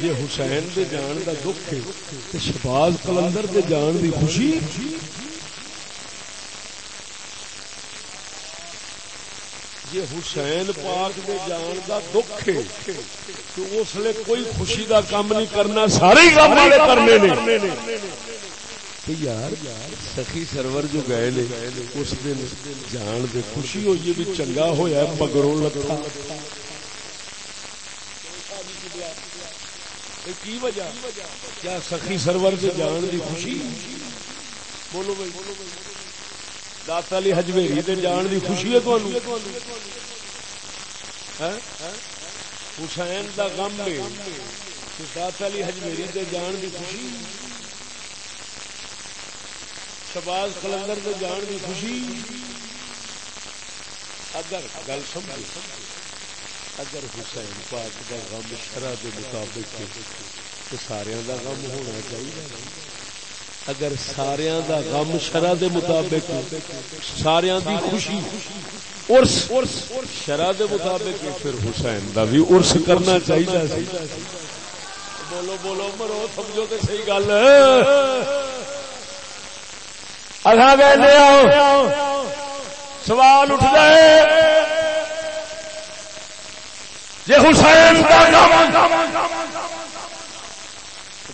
Speaker 1: یہ حسین حسین دے جان دا دکھ ہے شباز کلندر دے جان دی خوشی یہ حسین پاک دے جان دا دکھ ہے تو اس لیے کوئی خوشی دا کام نہیں کرنا، سارے کام والے کرنے نے۔ تو یار، سخی سرور جو گئے نے، اس دن جان دے خوشی ہوئی بھی چنگا ہویا مگروں لگا کی وجہ؟ کیا سخی سرور سے جان دی خوشی؟ بولو بھائی۔ داتا علی حجویری تے جان دی خوشی ہے تمہیں ہاں؟ حسین دا غم ہے۔ داتا علی حجویری تے جان دی خوشی؟ شباز کلندر تے جان دی خوشی؟ اگر گل سمجھے اگر حسین پاک دا غم شرع دے مطابق تو سارے دا غم ہونا چاہیے۔ اگر سارے دا غم شرع دے مطابق سارے دی خوشی ارس شرع دے مطابق پھر حسین دا بھی ارس کرنا چاہیے۔ بولو بولو، مرو، سمجھو تو صحیح گل سوال اٹھ جائے جی حسین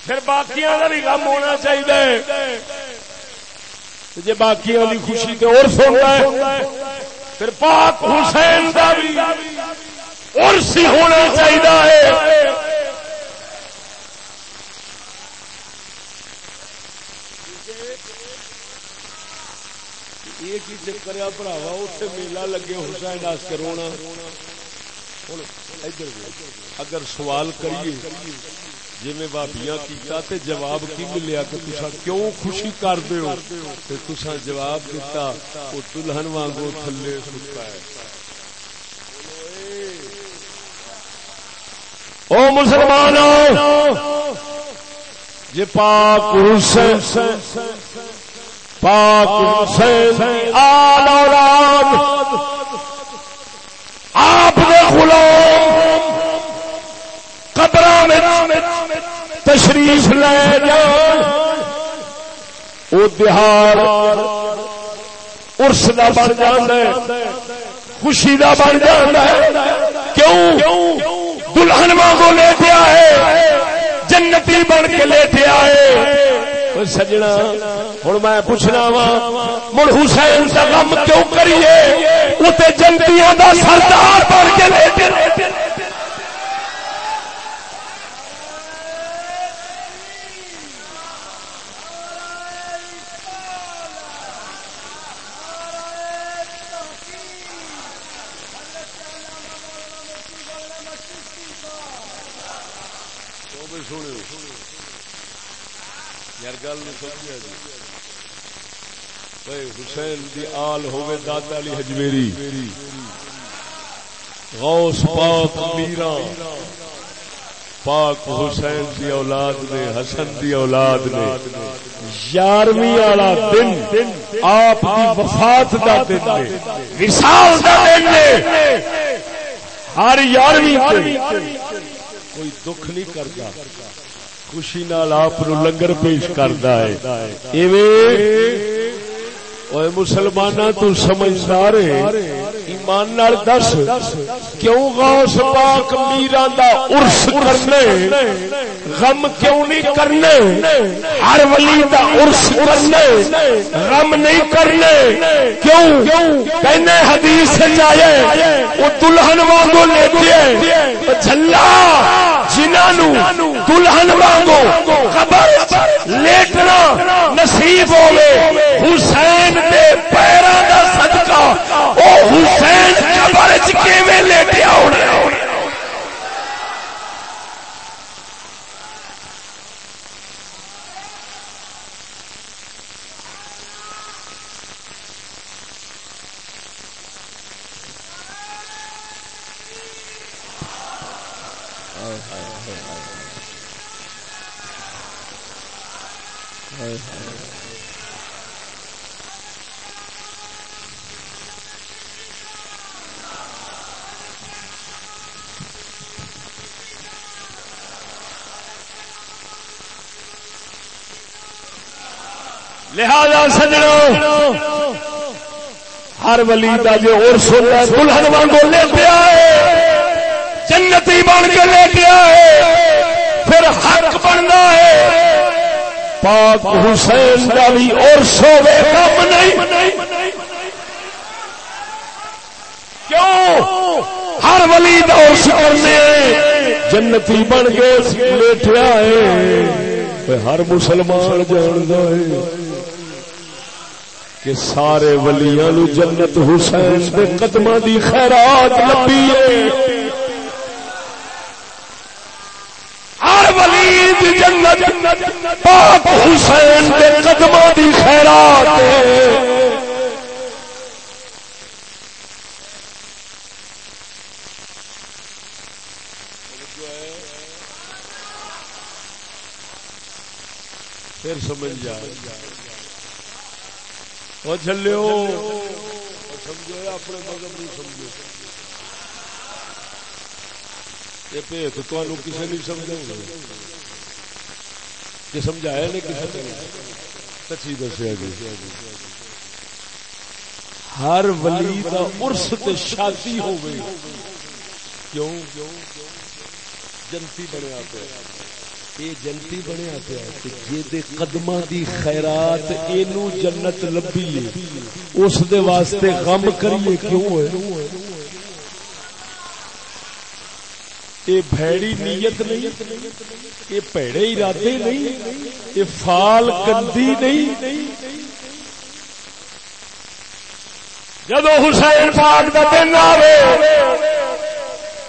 Speaker 1: پھر باقی کا بھی کام ہونا چاہیے۔ جی باقی خوشی تو اور سننا ہے، پھر پاک حسین کا بھی ارس ہی ہونا چاہیے۔ یہ چکر براوا اتنے میلا لگے حسین آس اگر سوال کریے جی میں بابیاں کیتا تے جواب کی ملیا کہ تسا کیوں خوشی کر دے ہو؟ تے تسا جواب دیتا وہ دلہن وانگو تھلے ستا ہے۔ او مسلمانوں جی پاک حسین پاک حسین، آل اولاد، آپ نے غلام قبر میں تشریف لے جان او دہار ارس دا بن جانا خوشی دا بن جانا کیوں؟ دلہن مانگو لے دیا ہے جنتی بن کے لے دیا ہے سجنا ہوں میں پوچھنا وا مڑ حسین کا غم کیوں کریے؟ اتنے جنتیاں دا سردار بن کے لے گل نہیں جی حسین آل ہوئے داتا علی حجویری غوث پاک میرا پاک حسین دی اولاد نے، حسن دی اولاد نے۔ یارویں والا دن آپ کی وفات دا دن نے۔ وصال دا دن نے۔ ہر یارویں کوئی دکھ نہیں کرتا۔ خوشی نال آپ لنگر پیش کرتا ہے۔ ایویں مسلمان تو سمجھدار ایمان نال دس، کیوں غوث پاک میرا دا عرس کرنے؟ غم کیوں نہیں کرنے؟ ہر ولی دا عرس کرنے، غم نہیں کرنے۔ کیوں؟ کہنے حدیث سے جائے، وہ دلہن وانگو لیتے ہیں جھلا جنہوں دلہن وانگو قبر لیٹنا نصیب ہوے حسین دے پیراں دا صدقہ، او حسین قبر وچ کیویں لیٹیا ہونا لہذا سجڑوں ہر ولی کا جو اور سننا دلہن وانگو لے پیا جنتی بن کے لے پیا پھر حق بننا ہے۔ پاک حسین کا بھی اور سوے کم نہیں۔ کیوں؟ ہر ولی دور کرنے، جنتی بن کے لیٹیا ہے۔ ہر مسلمان جانتا ہے کہ سارے ولیاں نو جنت حسین دے قدماں دی خیرات لبی ہے۔ ہر ولی دی جنت پاک حسین دے قدماں دی خیرات ہے۔ پھر سمجھ جائے۔ وہ چلو سمجھو اپنے مذہب نہیں سمجھو۔ یہ تمہیں کسی نہیں سمجھا کہ سمجھایا نہیں کسی نے سچی دسیا جی۔ ہر ولی کا ارس شادی ہو گئی کیوں؟ جنتی بنیا پہ یہ جنتی بنیا پیا جی قدم دی خیرات اینو جنت لبی اس دے واسطے غم کریے کیوں ہے؟ یہ بھڑی نیت نہیں، یہ پیڑے ارادے نہیں، یہ فال گندی نہیں۔ جدو حسین پاک کا دن آئے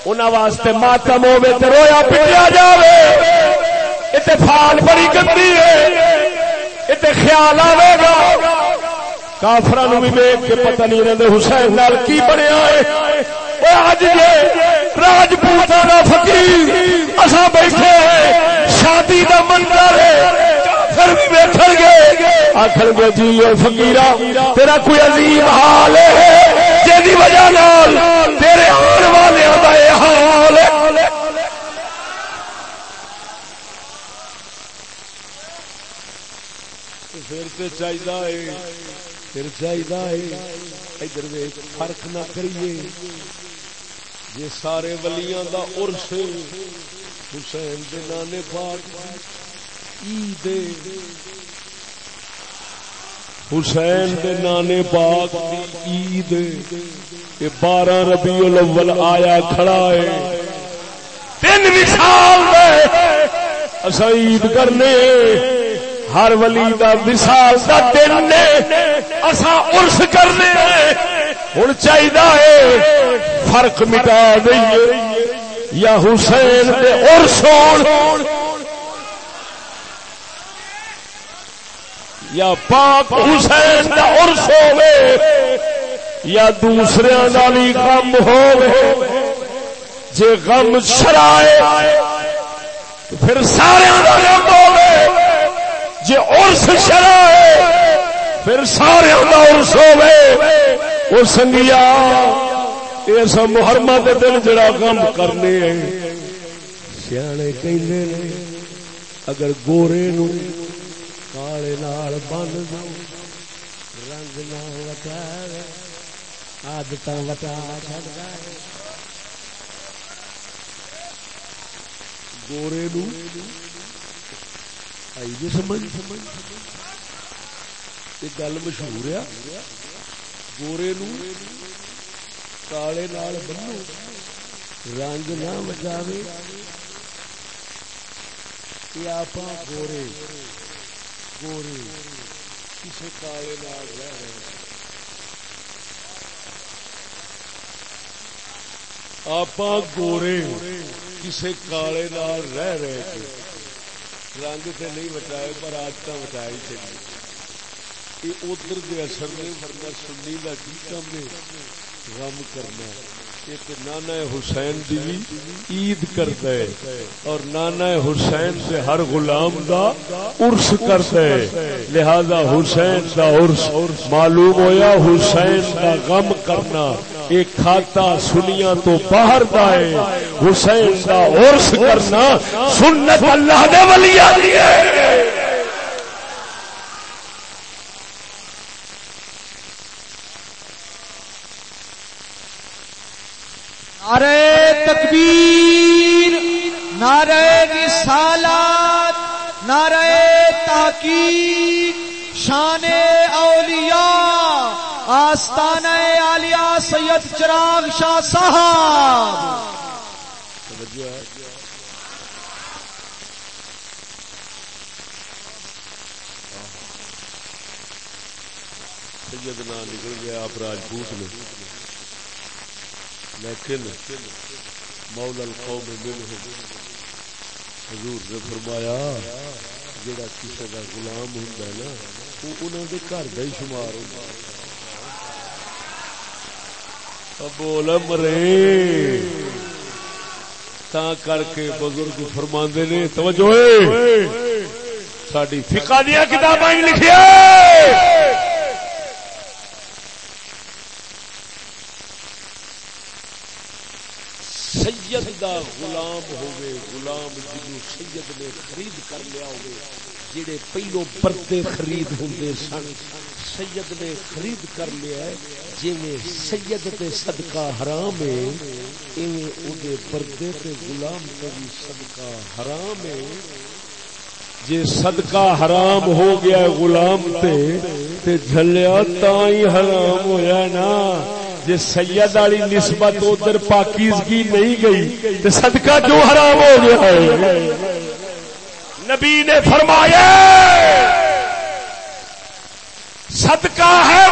Speaker 1: انہوں واسطے ماتم ہوے تو رویا پٹیا جائے یہ فال بڑی گندی ہے۔ یہ خیال آئے گا۔ کافر بھی ویگ کے پتہ نہیں رہتے حسین نال کی بنیا ہے۔ اج راجپوت کا فکیر اصا بیٹھے شادی کا منظر ہے۔ پھر بھی ویک گے۔ آخر گے جی فکیر تیرا کوئی عظیم حال ہے۔ جی وجہ تیرے آن والوں کا یہ حال ہے۔ پھر تے چاہیے پھر چاہیے ادھر فرق نہ کریے۔ یہ سارے ولیاں دا عرس حسین دے نانے پاک، عید حسین دے نانے پاک عید یہ بارہ ربیع الاول آیا کھڑا ہے۔ تین مثال دے اسا عید کرنے۔ ہر ولی دا مثال دا دن نے اسا عرس کرنے ہوں چاہیے فرق مٹا دئیے۔ یا حسین دے اور سون یا پاک حسین دا اور سوے یا دوسرے نالی غم ہوے جے غم شرائے پھر سارے دا غم ہوے جے عرس شرائے پھر سارے عرس ہوے وہ سنگیا اس محرمہ کے دن جڑا کام کرنے سیانے کہنے اگر گورے نو کالے نال بن دو رنگ نہ وٹا آدت وٹا چڑھتا گورے نو آئی جی سمجھ سمجھ یہ گل مشہور ہے گورے نو کالے نال بنو رنگ نہ بچاوے آپ گورے گورے کسی کالے نال رہ رہے آپ گورے کسی کالے نال رہ رہے رنگ سے نہیں بچائے پر آدت بچائی چاہیے یہ ادھر دے اثر نے ورنہ سنی کا کی جی کم ہے، غم کرنا۔ ایک نانا حسین دی عید کرتا ہے اور نانا حسین سے ہر غلام دا عرس کرتا ہے۔ لہذا حسین دا عرس معلوم ہویا حسین دا غم کرنا ایک کھاتا سنیا تو باہر دا ہے۔ حسین دا عرس کرنا سنت اللہ دے ولی آدھی ہے۔
Speaker 2: نعرے تکبیر نعرے رسالات نعرے تحقیق، شان اولیاء آستان عالیہ سید چراغ شاہ صاحب۔
Speaker 1: سید نام نکل گیا آپ راجپوت میں۔ لیکن مولا القوم منہم، حضور نے فرمایا، جڑا کسی کا غلام ہوں نا وہ انہوں دے گھر کا ہی شمار ہوتا بول مرے۔ تا کر کے بزرگ فرما نے، توجہ ساری فکا دیا کتابیں لکھیا سید دا غلام ہوئے، غلام جنو سید نے خرید کر لیا ہوئے جڑے پہلو پردے خرید ہوندے سن، سید نے خرید کر لیا ہے جی سید تے صدقہ حرام ہے، ایویں او دے پردے تے غلام تے بھی صدقہ حرام ہے۔ جے صدقہ حرام ہو گیا ہے غلام تے تے جھلیا تا ہی حرام ہویا نا۔ جی سید والی نسبت ادھر پاکیزگی نہیں گئی تو صدقہ کیوں حرام ہو گیا ہے۔ نبی نے فرمایا، صدقہ ہے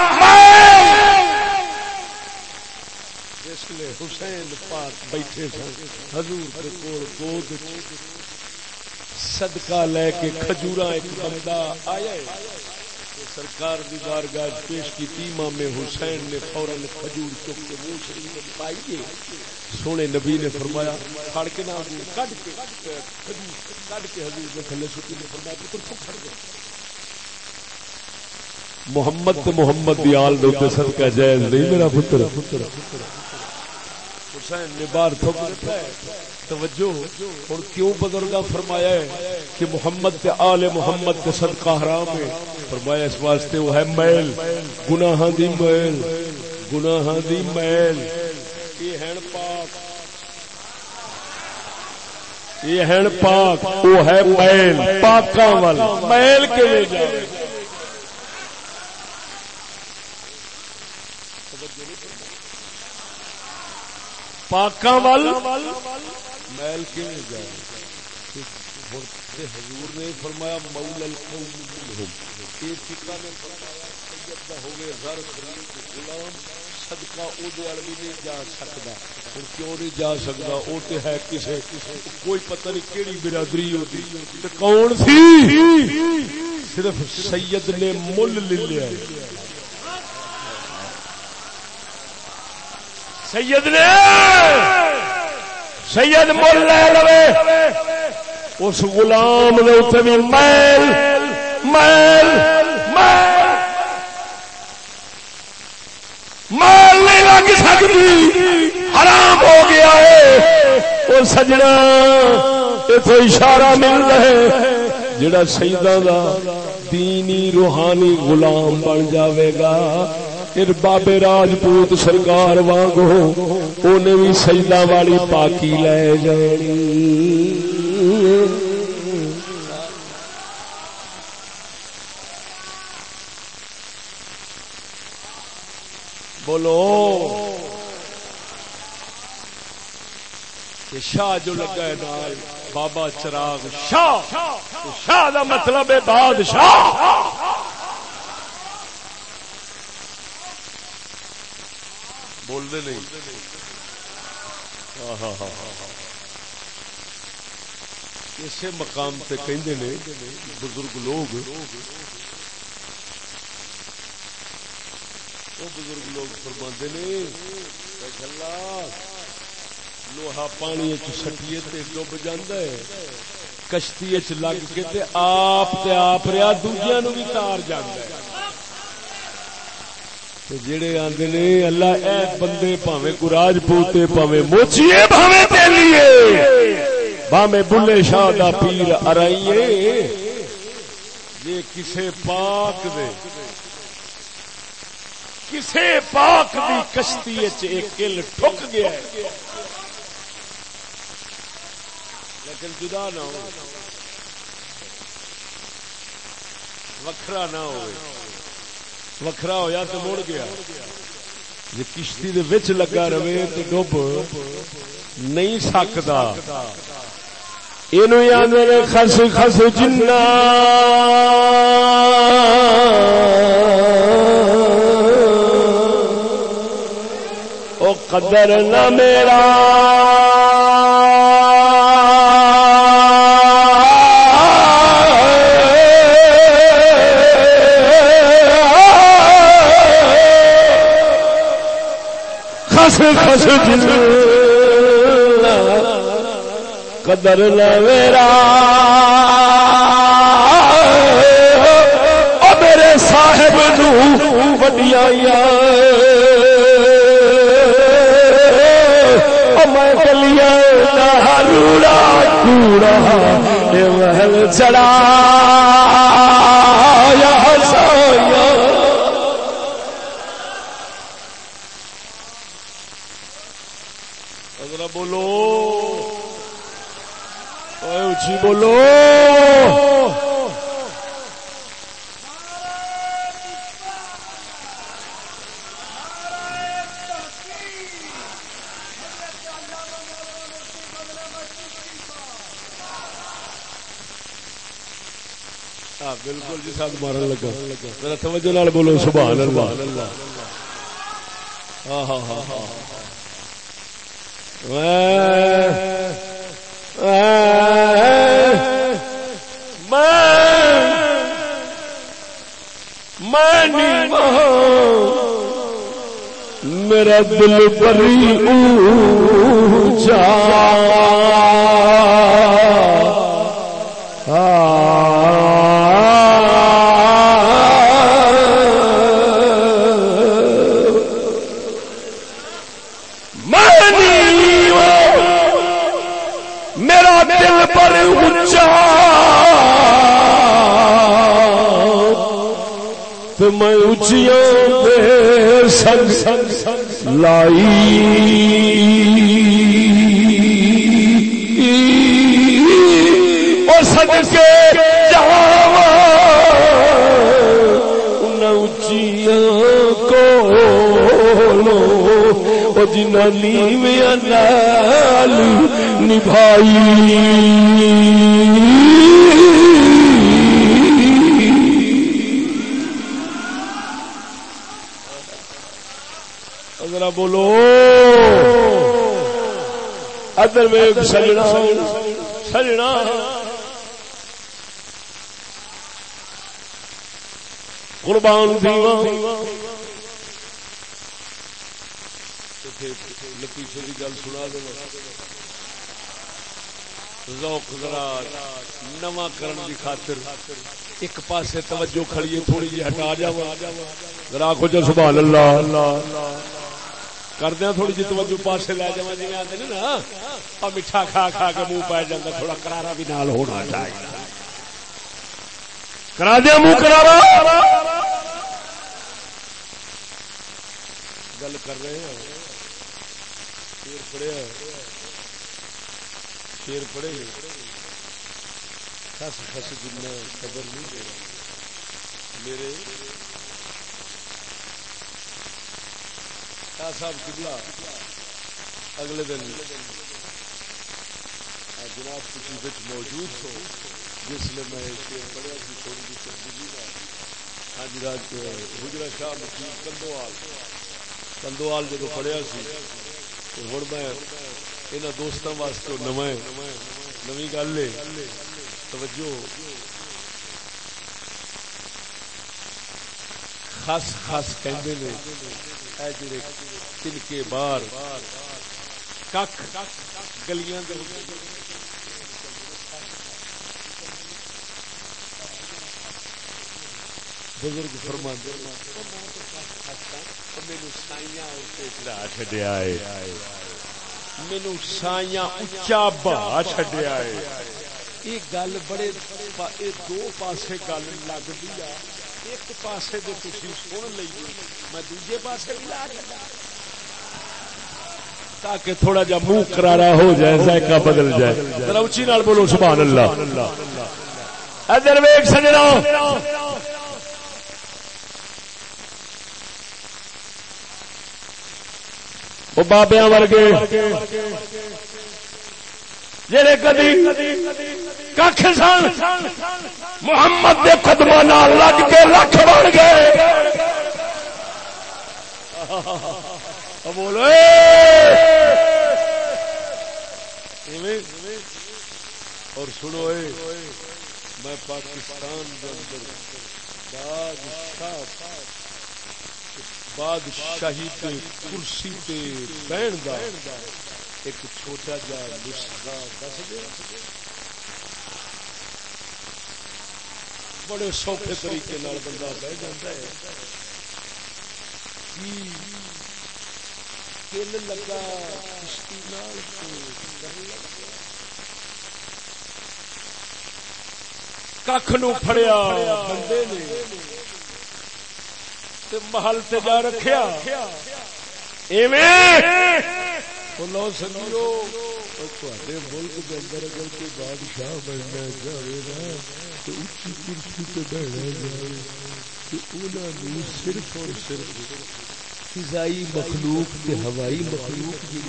Speaker 1: اس لیے حسین پاک بیٹھے سن، حضور کے کول گود صدقہ لے کے کھجورا ایک بندہ آیا سرکار دی بارگاہ پیش کی امام حسین نے فوراً کھجور چک کے منہ شریف پائی سونے نبی نے فرمایا پھڑ کے نہ کڈ کے کھجور کڈ کے حضور نے تھلے سٹی نے فرمایا پتر تو پھڑ گیا محمد تے محمد دی آل دے تے صدقہ جائز نہیں میرا پتر۔ حسین نے باہر تھوک دیتا ہے توجہ، اور کیوں بزرگا فرمایا ہے کہ محمد تے آل محمد تے صدقہ حرام ہے؟ فرمایا اس واسطے وہ ہے میل، گناہاں دی میل، گناہاں دی میل۔ یہ ہیں پاک۔ یہ ہیں پاک، وہ ہے میل، پاکاں وال۔ میل کے لے جاوے پاکاں وال؟ میل کیوں جائے؟ حضور نے فرمایا مول القوم یہ فقہ نے فرمایا، سید دا ہوے غر غلام صدقہ او دے نہیں جا سکدا ہن کیوں نہیں جا سکدا او تے ہے کسے۔ کوئی پتہ نہیں کیڑی برادری ہوتی تے کون سی؟ صرف سید نے مل لے لیا۔ سید نے! سید مل لے لو اس غلام نے اتنے بھی میل میل میل۔ نہیں لگ سکتی، حرام ہو گیا ہے۔ وہ سجنا اتو اشارہ مل رہے جڑا شہیداں دا دینی روحانی غلام بن جاوے گا بابے راجپوت سرکار وانگو انہیں بھی سجدہ والی پاکی لے جانی۔ بولو۔ شاہ جو لگا ہے نال، بابا چراغ شاہ شاہ دا مطلب ہے بادشاہ۔ بولنے نہیں۔ اسے مقام تے کہندے نے، بزرگ لوگ، وہ بزرگ لوگ فرماندے نے لوہا پانی سٹیے تے ڈب جاندا ہے۔ کشتی لگ کے تے آپ تے آپ رہا دوجیاں نو بھی تار جاندا ہے۔ جڑے آندے نے اللہ اے بندے پاوے کو راجپوت پاوے موچیے پاوے تیلیے باوے بلے شاہ دا پیر ارائیے یہ کسے پاک دے کسے پاک دی کشتی ایک کل ٹھک گیا ہے لیکن جدا نہ ہو وکھرا نہ ہوئے وکھرا ہویا تو مڑ گیا۔ جی کشتی دے وچ لگا رہے تو ڈب نہیں سکتا یہ خس خس جنا۔ او قدر نہ میرا۔ خس خس قدر لویرا میرے صاحب نو وڈیا میں کلیا کوڑا محل بولو۔ ہاں، بالکل جی ساتھ مارن لگا۔ میرا توجہ نال بولو، سبحان اللہ۔ ہاں ہاں ہاں ہاں, ہاں۔ میں میرا دل بری اونچا۔ لائی اور سنگ کے جہاں ان اچیوں کو وہ جنہ نیویاں نال نبھائی ذرا بولو ادر میں سجنا سجنا۔ قربان دیوا۔ لطیفے کی گل سنا دو ذوق ذرا نواں کرن دی خاطر ایک پاسے توجہ کھڑیے تھوڑی جی ہٹا جاوا ذرا کو جو سبحان اللہ۔ کردیا تھوڑی جی توجہ پاسے لے جا جی آتے نا میٹھا کھا کھا کے منہ پی جاتا تھوڑا کرارا بھی نال ہونا چاہیے۔ کرا دیا منہ کرارا گل کر رہے ہیں۔ شیر پڑے شیر پڑے خس خس جن خبر نہیں دے میرے شاہ صاحب کبلا اگلے دن جناب، کسی موجود ہو، جس نے میں پڑھیا سی، تھوڑی جی تبدیلی کا ہاں جی راج حجرا شاہ مکین کندوال۔ کندوال جب پڑھیا سی، تو ہوں میں یہاں دوستوں واسطے نو نو گل ہے۔ توجہ۔ خس خس کہندے نے اے جڑے بار کک گلیاں دے بزرگ فرما مینو سائیاں چڑھا چڈیا ہے۔ مینو سائیاں اچا بہا چڈیا ہے۔ یہ گل بڑے دو پاسے گل لگتی ہے ایک پاسے تو تھی سن لیے میں دوجے پاسے بھی لا چلا تاکہ تھوڑا جا منہ کرارا ہو جائے، ذائقہ بدل جائے۔ ذرا اچھی نال بولو، سبحان اللہ۔ ادھر ویک سجنا۔ وہ بابیا ورگے۔ جڑے کدی کھ سن محمد کے قدم لگ کے لکھ بن گئے۔ بولو اور سنو میں پاکستان بادشاہ، بادشاہی کرسی تے بہن دا ایک چھوٹا جا نسخہ دس دیا۔ بڑے سوکھے طریقے نال بندہ بہ جاتا ہے۔ دل لگا کشتی نال کھ نو پھڑیا، بندے نے محل سے جا رکھیا۔ لو سنگیو تے ملک کے اندر اگر کوئی بادشاہ بننا چاہے نا، تو اچھی کرسی پہ بہنا جائے تو انہوں صرف اور صرف فضائی مخلوق کے ہوائی مخلوق جی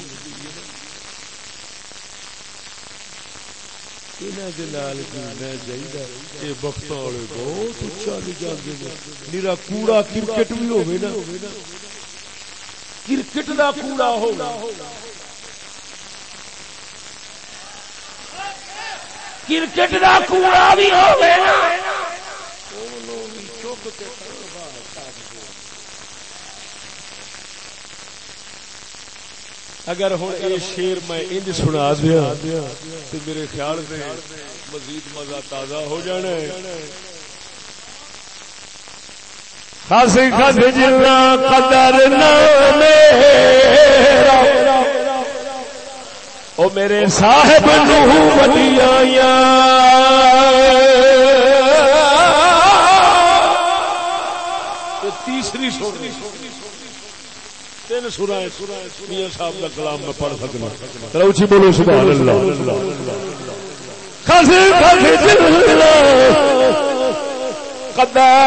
Speaker 1: چاہیے وقت والے بہت اچا نہیں جانے میرا کوڑا کرکٹ بھی ہوگی نا۔ کرکٹ کا کوڑا ہوگا کرکٹ کا کوڑا بھی ہوگا اگر ہوں یہ شیر میں انج سنا دیا تو میرے خیال سے مزید مزہ تازہ ہو جانا ہے۔ خاصی خاصی جنا قدر نہ میرا۔ او میرے صاحب نو تیسری تین سورا میاں صاحب کا کلام میں پڑھ سکنا۔ روچی بولو سبحان اللہ۔ خاصی خاصی قدر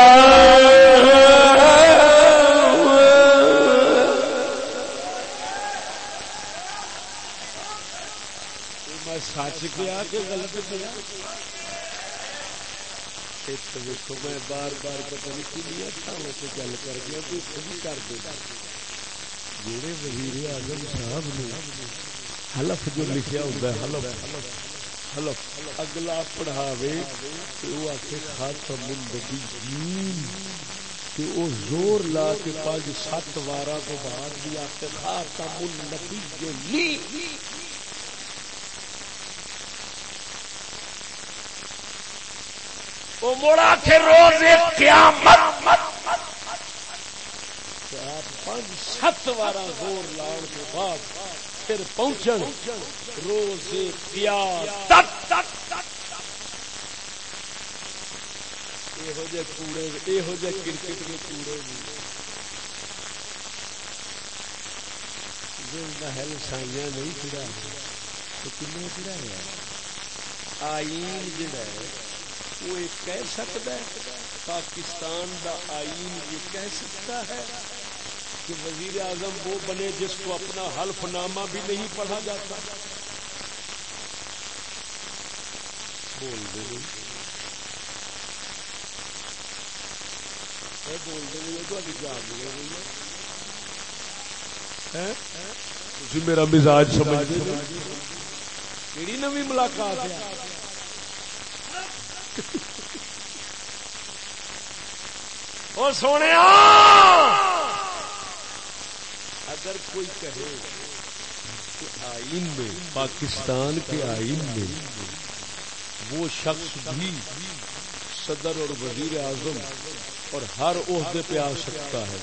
Speaker 1: سیا دیکھو میں بار بار پتہ نہیں کنیا تھاؤں سے گل کر گیا تو بھی کر دے جڑے وزیر اعظم صاحب نے حلف جو لکھیا ہوتا ہے، حلف حلف، اگلا پڑھاوے تو وہ آکے خاتم النبیین کہ وہ زور لا کے پانچ سات وارا کو بعد بھی آتے خاتم النبیین وہ موڑا کے روز قیامت سات بارہ زور لاؤ کے بعد پھر پہنچن۔ روز قیامت۔ یہ کوڑے یہ کرکٹ کے کوڑے محل سائیاں نہیں چڑھا تو کن چڑھایا آئین جڑا ہے وہ کہہ سکتا ہے؟ پاکستان دا آئین یہ کہہ سکتا ہے کہ وزیر اعظم وہ بنے جس کو اپنا حلف نامہ بھی نہیں پڑھا جاتا۔ بول دے۔ بول دے جان میرا مزاج سمجھ کہڑی نوی ملاقات ہے؟ اور سونے اگر کوئی کہے کہ آئین میں، پاکستان کے آئین میں وہ شخص بھی صدر اور وزیر اعظم اور ہر عہدے پہ آ سکتا ہے،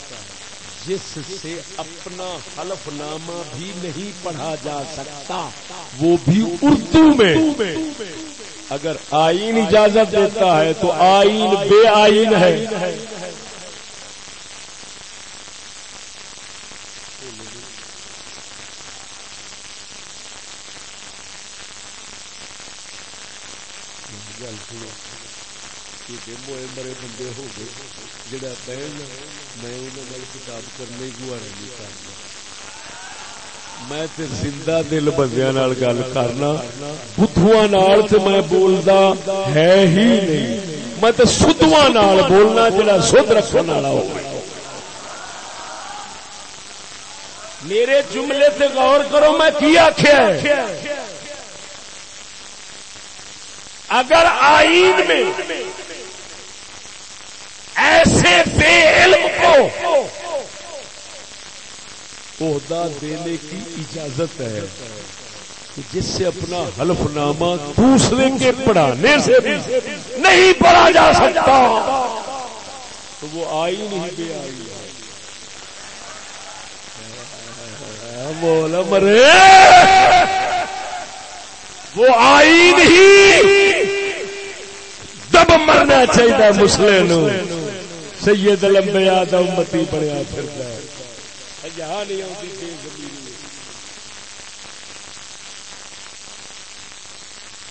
Speaker 1: جس سے اپنا حلف نامہ بھی نہیں پڑھا جا سکتا، وہ بھی اردو میں۔ اگر آئین اجازت دیتا ہے تو آئین بے آئین ہے۔ مرے بندے ہو گئے۔ جڑا بہن میں انہوں کتاب کرنے گوارا نہیں کرنا میں تے زندہ دل بندیاں نال گل کرنا، بدھواں نال تے میں بولدا ہے ہی نہیں۔ میں تے سدھواں نال بولنا جڑا سدھ رکھن والا ہو۔ میرے جملے تے غور کرو، میں کی آخیا اگر آئین میں ایسے بے علم کو عہدہ دینے کی اجازت ہے جس سے اپنا حلف نامہ دوسرے کے پڑھانے سے بھی نہیں پڑھا جا سکتا، تو وہ آئی نہیں بے آئی۔ بول مرے، وہ آئی نہیں۔ دب مرنا چاہیے مسلم سید لمبیا امتی بنیا پھرتا ہے۔ یہاں نہیں آتی بے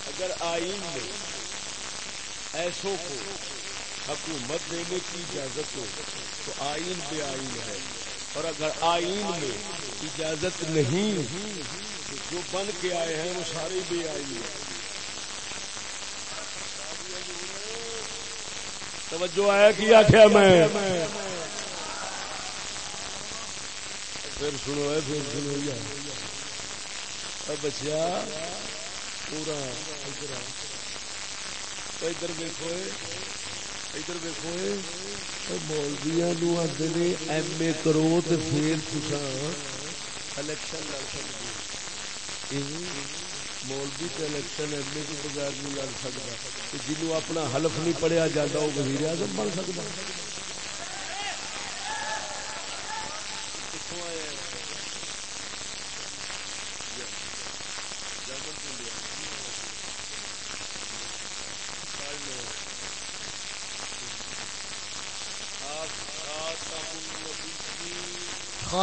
Speaker 1: اگر آئین میں ایسوں کو حکومت دینے کی اجازت ہو، تو آئین بے آئین ہے۔ اور اگر آئین میں اجازت نہیں، تو جو بن کے آئے ہیں، وہ سارے بے آئین ہیں۔ توجہ آیا کیا کیا میں؟ پھر سنو ہے پھر سنو یا بچیا، پورا ادھر دیکھو ادھر دیکھو مولویا نو آتے نے ایم اے کرو تو پھر تسا الیکشن لڑ سکتے مولوی تو الیکشن ایم اے کے بغیر نہیں لڑ سکتا جنوب اپنا حلف نہیں پڑھیا جاتا وہ وزیر اعظم بن سکتا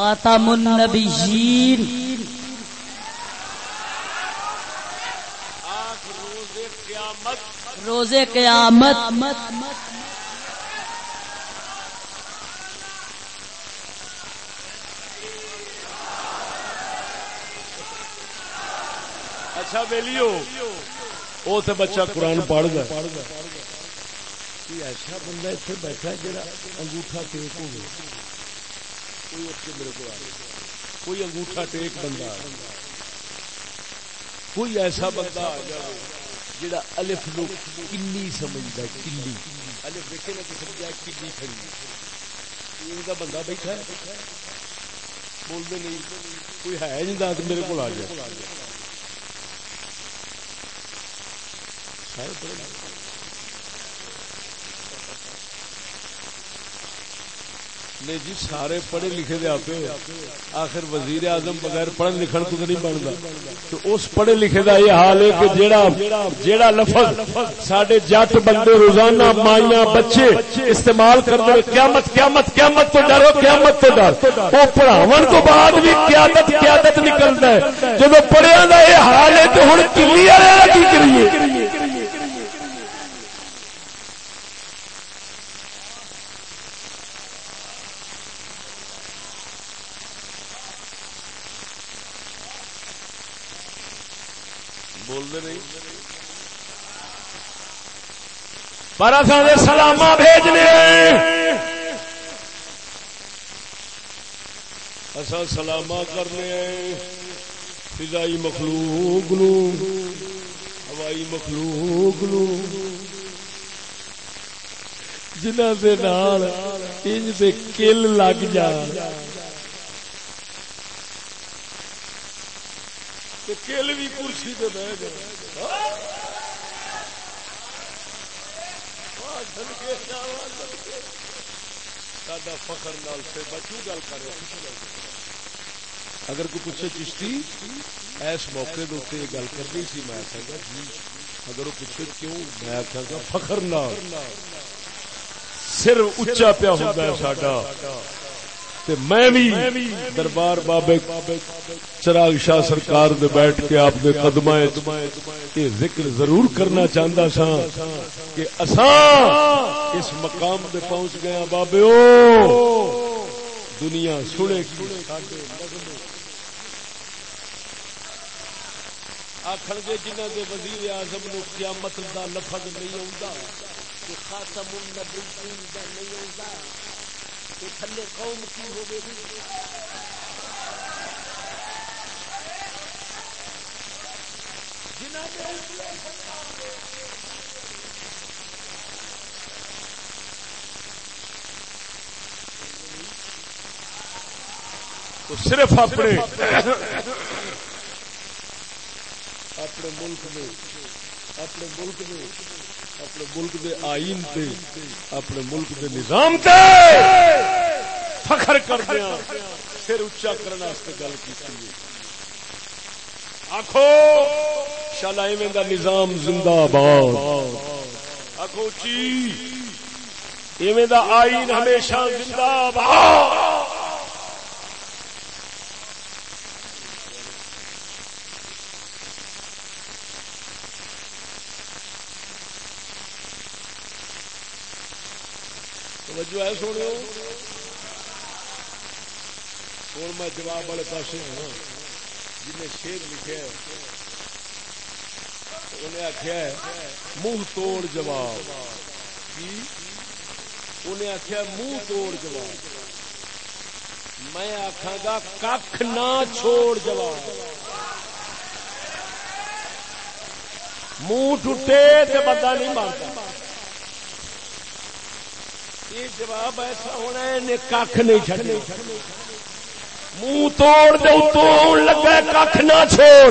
Speaker 3: خاتم النبیین۔ روز قیامت۔
Speaker 1: اچھا ویلیو وہ تو بچہ قرآن پڑھ گا ایسا بندہ اتنے بیٹھا جا انگوٹھا ٹیک ہو گیا۔ کوئی اٹھ کے میرے کو آ کوئی انگوٹھا ٹیک بندہ کوئی ایسا بندہ آ جائے جڑا الف نو کنی سمجھتا ہے، کنی۔ الف دیکھے نا کہ سمجھا کنی کھڑی ان کا بندہ بیٹھا ہے۔ بولتے نہیں۔ کوئی ہے جن میرے کو آ جائے۔ سارے نہیں جی سارے پڑھے لکھے دے آپ آخر وزیر اعظم بغیر پڑھن لکھن تو نہیں بنتا۔ تو اس پڑھے لکھے دا یہ حال ہے کہ جیڑا جیڑا لفظ سڈے جٹ بندے روزانہ مائیاں بچے استعمال کرتے قیامت قیامت قیامت تو ڈرو، قیامت تو ڈر۔ وہ پڑھاو تو بعد بھی قیادت قیادت نکلتا ہے۔ جب پڑھیا دا یہ حال ہے تو ہوں کلی والا کی کریے؟ پر اصل سلام بھیجنے۔ اصا سلام کرنے فضائی مخلوق نو، ہوائی مخلوق نو۔ جنہ دے نال انج دے کل لگ جان کل بھی کرسی پہ بہ جائے فخر نال سے بچو گل کرے اگر کوئی پوچھے چشتی ایس موقع دے یہ گل کرنی سی، میں آخا گا جی اگر وہ پوچھے کیوں، میں آخا گا، فخر نال۔ سر اچا پیا ہوتا ہے ساڈا۔ تے میں بھی دربار بابے چراغ شاہ سرکار دے بیٹھ کے آپ دے قدم یہ ذکر ضرور کرنا چاہتا سا کہ اساں اس مقام پہ پہنچ گیا ہاں بابے او دنیا سنے کی۔ آخر گے جنہ کے وزیر اعظم نو قیامت دا لفظ نہیں آتا خاتم النبیین دا نہیں آتا تھلے قوم کی ہو گئی۔ تو صرف اپنے اپنے ملک میں اپنے ملک میں۔ اپنے ملک دے آئین تے اپنے ملک دے نظام تے فخر کر دیا ہاں، پھر اچا کرنے گل کی آخو شالا ایویں دا نظام زندہ باد۔ آخو چی ایویں دا آئین ہمیشہ زندہ باد۔ توجہ ہے سونے ہوں میں جواب والے پاس ہوں جن شیر لکھے انہیں آخیا منہ توڑ جواب۔ انہیں آخیا منہ توڑ جواب۔ میں آخا گا کھ نہ چھوڑ جواب۔ منہ ٹوٹے تو بندہ نہیں مارتا۔ یہ جواب ایسا ہونا ہے کھ نہیں چڑھنے منہ توڑ دے تو لگا کھ نہ چھوڑ۔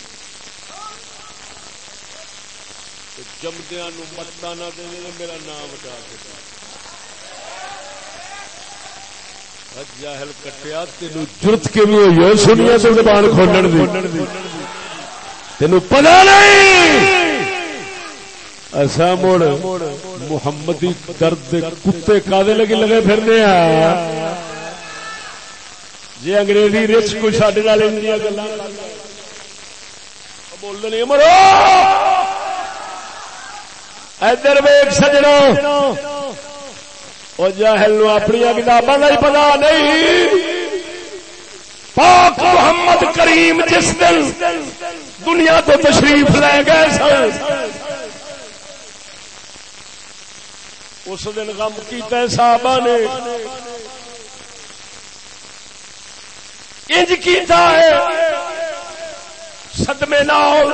Speaker 1: جمدیا متا نہ دے میرا نام ہٹا کے جاہل کٹیا تین جرت کے بھی ہوئی سنیا تو زبان کھولن دی تین پتا نہیں ایسا مڑ محمدی درد کتے کادے لگے لگے پھرنے جی انگریزی رچ کوئی سڈے گلا بول نہیں مرو ادھر ویگ سجنا وہ جہل نو اپنی کتابوں کا ہی پتا نہیں۔ پاک محمد کریم جس دن دنیا تو تشریف لے گئے سن، اس دن غم کیتا صحابہ نے۔ انج کیتا ہے، صدمے نال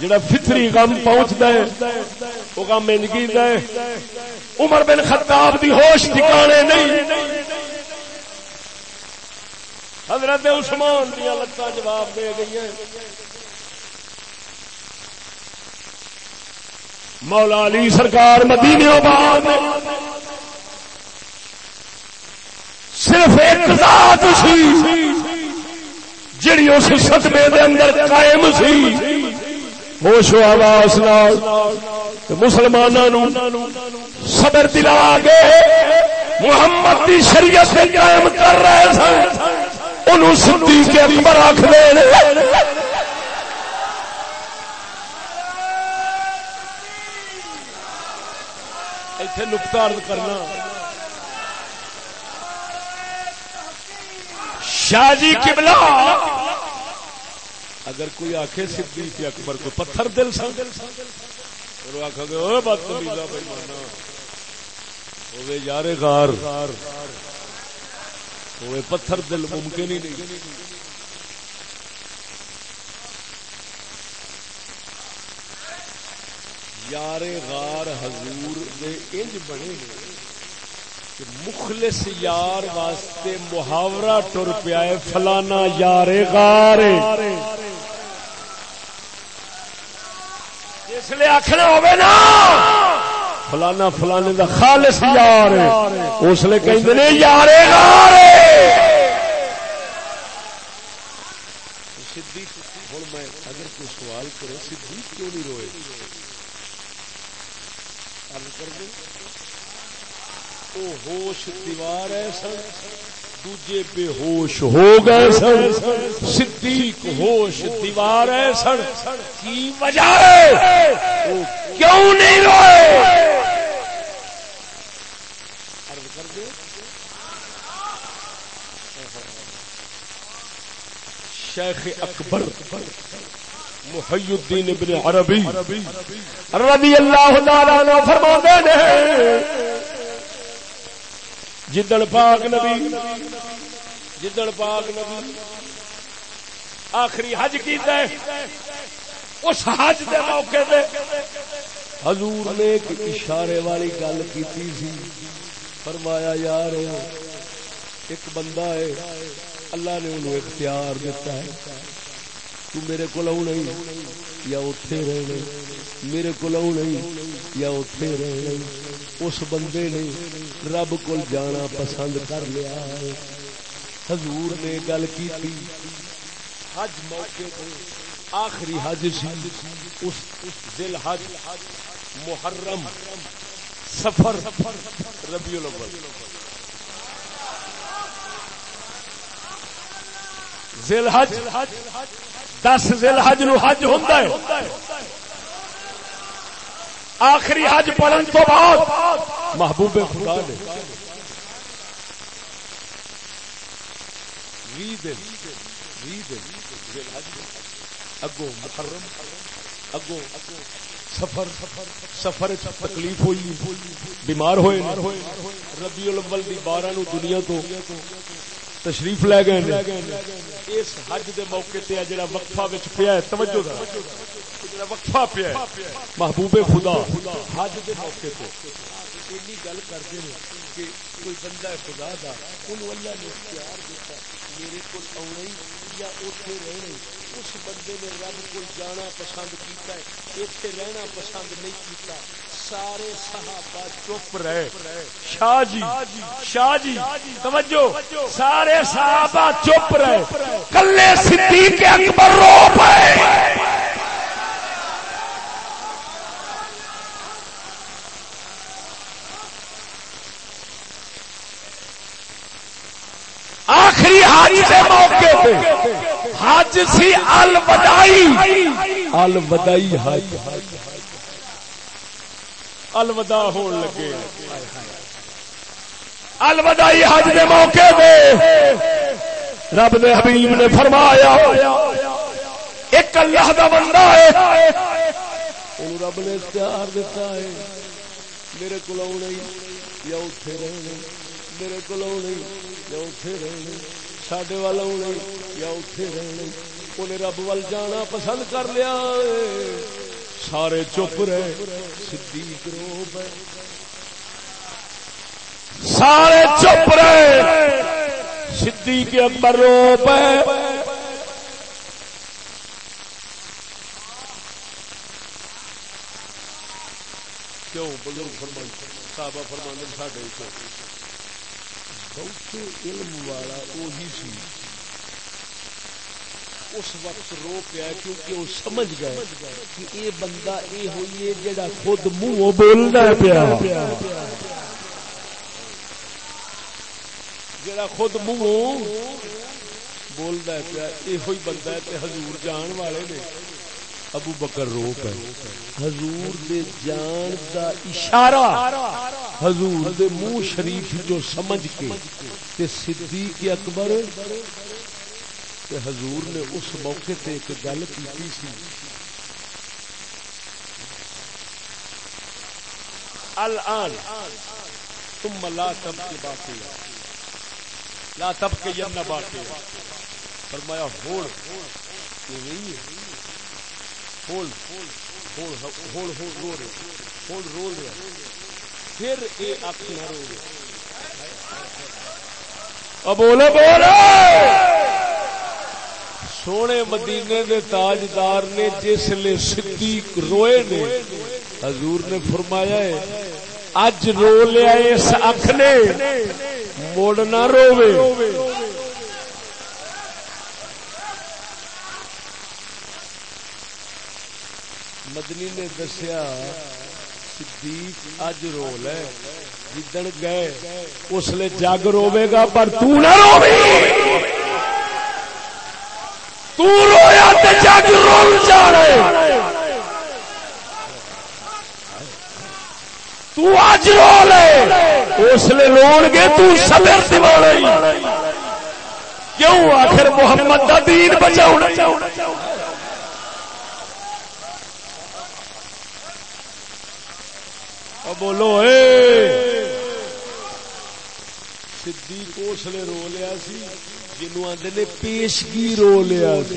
Speaker 1: جڑا فطری غم پہنچتا ہے، وہ غم انج کیتا ہے۔ عمر بن خطاب دی ہوش ٹھکانے نہیں۔ حضرت عثمان دیا لتا جواب دے گئی ہیں۔ مولا علی سرکار مدینے بعد صرف ایک ذات سی جڑی اس صدمے دے اندر قائم سی۔ ہوش و آواز مسلمانوں صبر دلا گئے محمد کی شریعت قائم کر رہے سن۔ انہوں سدھی کے اکبر آخ اتنے نقطار کرنا۔ شاہ جی کبلا اگر کوئی آخے صدیق اکبر کو پتھر دل سن اور گے بات بھائی مانا۔ ہوئے یار غار ہوئے پتھر دل ممکن ہی نہیں۔ یار غار حضور دے انج بنے کہ مخلص یار واسطے محاورہ ٹر پیا ہے، فلانا یار غار اس لیے آخنا ہوگا نا، فلانا فلانے دا خالص یار اس لیے کہیں نے یارے میں اگر کوئی سوال کرے، صدیق کیوں نہیں روئے؟ او ہوش دیوار ہے سن دوجے بے ہوش ہو گئے سن صدیق ہوش دیوار ہے سن کی وجہ ہے کیوں نہیں روئے شیخ اکبر محی الدین ابن عربی رضی اللہ تعالی عنہ فرماتے ہیں جدن پاک نبی جدن پاک نبی آخری حج کیتا ہے اس حج دے موقع دے حضور نے ایک اشارے والی گل کیتی سی فرمایا یار ایک بندہ ہے اللہ نے انہوں اختیار دیتا ہے تو میرے کو نہیں یا اتے رہنے میرے کو نہیں یا اتے رہنے اس بندے نے رب کو جانا پسند کر لیا ہے۔ حضور نے گل کی حج موقع آخری حج سی۔ اس دل حج محرم سفر۔ ربیع الاول۔ ذل حج دس ذل حج نو حج ہوتا ہے۔ آخری حج پڑھن تو بعد محبوب خدا نے اگو محرم اگو سفر سفر تکلیف ہوئی، بیمار ہوئے۔ ربی الاول دی بارہ نو دنیا تو تشریف لے گئے اس حج دے موقع تے جڑا وقفہ وچ پیا ہے توجہ دا جڑا وقفہ پیا ہے۔ محبوب خدا۔ حج دے موقع تے۔ اینی گل کردے نے کہ کوئی بندہ ہے خدا دا اونوں اللہ نے اختیار دیتا میرے کول ہی یا اوتھے رہنا اس بندے نے رب کو جانا پسند کیتا ہے ایتھے رہنا پسند نہیں کیتا۔ سارے صحابہ چپ رہے۔ شاہ جی شاہ جی توجہ۔ سارے صحابہ چپ رہے۔ کلے صدیق اکبر رو پے آخری حج کے موقع پہ حج سی الوداعی۔ الوداعی حج الوداع ہون لگے۔ الوداعی حج دے موقع پہ رب دے حبیب نے فرمایا، ایک اللہ دا بندہ ہے۔ اونوں رب نے اختیار دیتا ہے، میرے کو یا اٹھے رہنے، میرے کو یا اٹھے رہنے سڈے والا یا اٹھے رہنے۔ انہیں رب وال جانا پسند کر لیا سارے چپ رہے۔ صدیق رو پے۔ سارے چپ رہے۔ صدیق اکبر رو پے۔ کیوں بزرگ فرمان صحابہ فرمان ساڈے بہت علم والا وہی سی۔ اس وقت رو پیا کیونکہ وہ سمجھ گئے کہ یہ بندہ یہ ہوئی ہے جڑا خود منہ بولنا پیا۔ جڑا خود منہ بولتا پیا، یہ بندہ ہے حضور جان والے نے۔ ابو بکر رو پہ حضور دے جان دا اشارہ حضور دے منہ شریف جو سمجھ کے تے صدیق اکبر کہ حضور نے اس موقع تے ایک گل کی سی الان تم لا تب کے باقی لا تب کے یم نہ باقی فرمایا ہوڑ نہیں ہول ہول ہول رو رہے رو رہے پھر اے اکھ نہ رو رہے سونے مدینے دے تاجدار نے جس لے صدیق روئے نے، حضور نے فرمایا ہے، اج رو لیا اس اکھ نے، مڑ نہ روے مدنی نے دسیا، صدیق اج رول ہے جدن گئے، اس لیے جگ روے گا، پر تو نہ روے تو رویا تے جگ رول جانے۔ تو اج رو لے اس لیے لوڑ گے تو صبر دیوانا کیوں؟ آخر محمد دا دین بچاؤ۔ بولو، اے۔ صدیق اس لیے رو لیا سی۔ جنو آدھے نے پیشگی رو لیا سی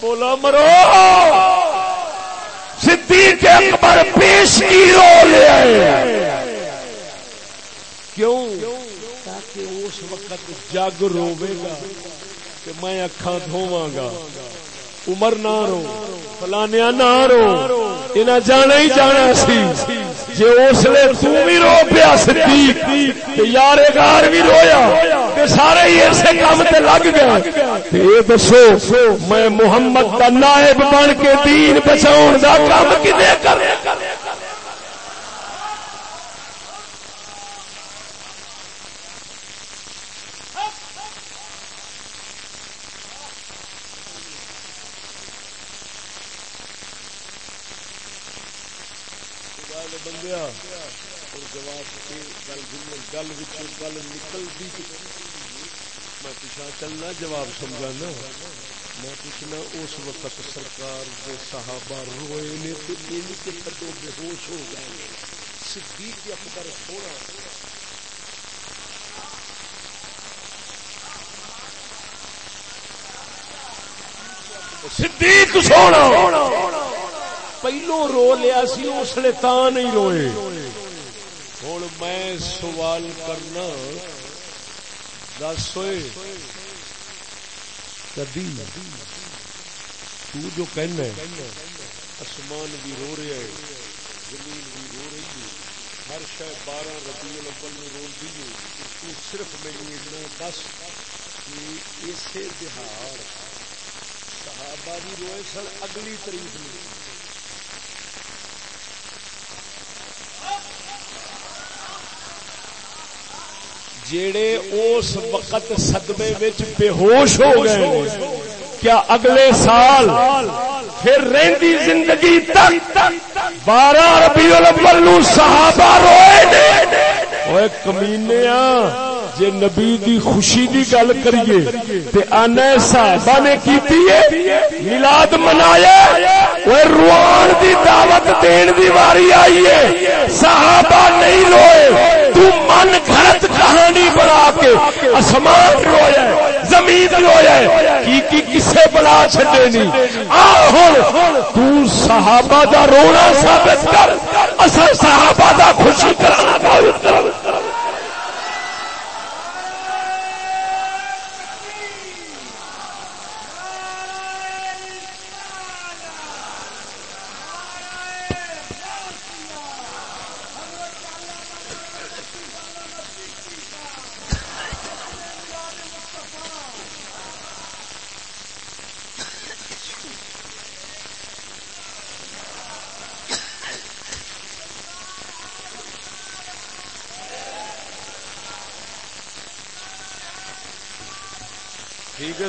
Speaker 1: بولا مرو۔ صدیق اکبر پیشگی رو لیا کیوں؟ تاکہ اس وقت جگ روے گا کہ میں اکھاں دھواں گا۔ عمر نہ رو فلانیا نہ رو۔ انہیں جانا ہی جانا سی۔ جی اس لیے تم بھی رو پیا صدیق یار گار بھی رویا سارے ہی ایسے کام تے لگ گئے۔ یہ دسو، میں محمد کا نائب بن کے دین بچاؤ کا کام کتنے کر چلنا جواب سمجھا نا میں پوچھنا، اس وقت سرکار کے صحابہ روئے نے تو ان کے کدو بے ہوش ہو گئے۔ صدیق اکبر سونا۔ صدیق سونا۔ پہلو رو لیا سی، اس لیے تا نہیں روئے۔ ہوں میں سوال کرنا۔ دس ہوئے۔ کدی تو جو کہنا ہے۔ آسمان بھی رو رہا ہے زمین بھی رو رہی ہے۔ ہر شہ بارہ ربیع الاول میں رو رہی ہے۔ تو صرف میری اتنا دس کہ اسے بہار صحابہ بھی روئے سن، اگلی تاریخ میں۔ جیڑے اس وقت صدمے وچ بے ہوش ہو گئے کیا اگلے سال پھر رہندی زندگی تک بارہ ربیع الاول نو صحابہ روئے نے؟ اوے کمینیاں، جے نبی دی خوشی دی گل کریے، تے انا صحابہ نے کیتی ہے، میلاد منایا اوے روان دی دعوت دین دی واری آئی ہے، صحابہ نہیں روئے۔ تو من گھرت کہانی بنا کے اسمان رویا زمین رویا کی کی کسے بنا چھڈے نہیں؟ آہن تو صحابہ دا رونا ثابت کر، اصل صحابہ دا خوشی کرانا ثابت کر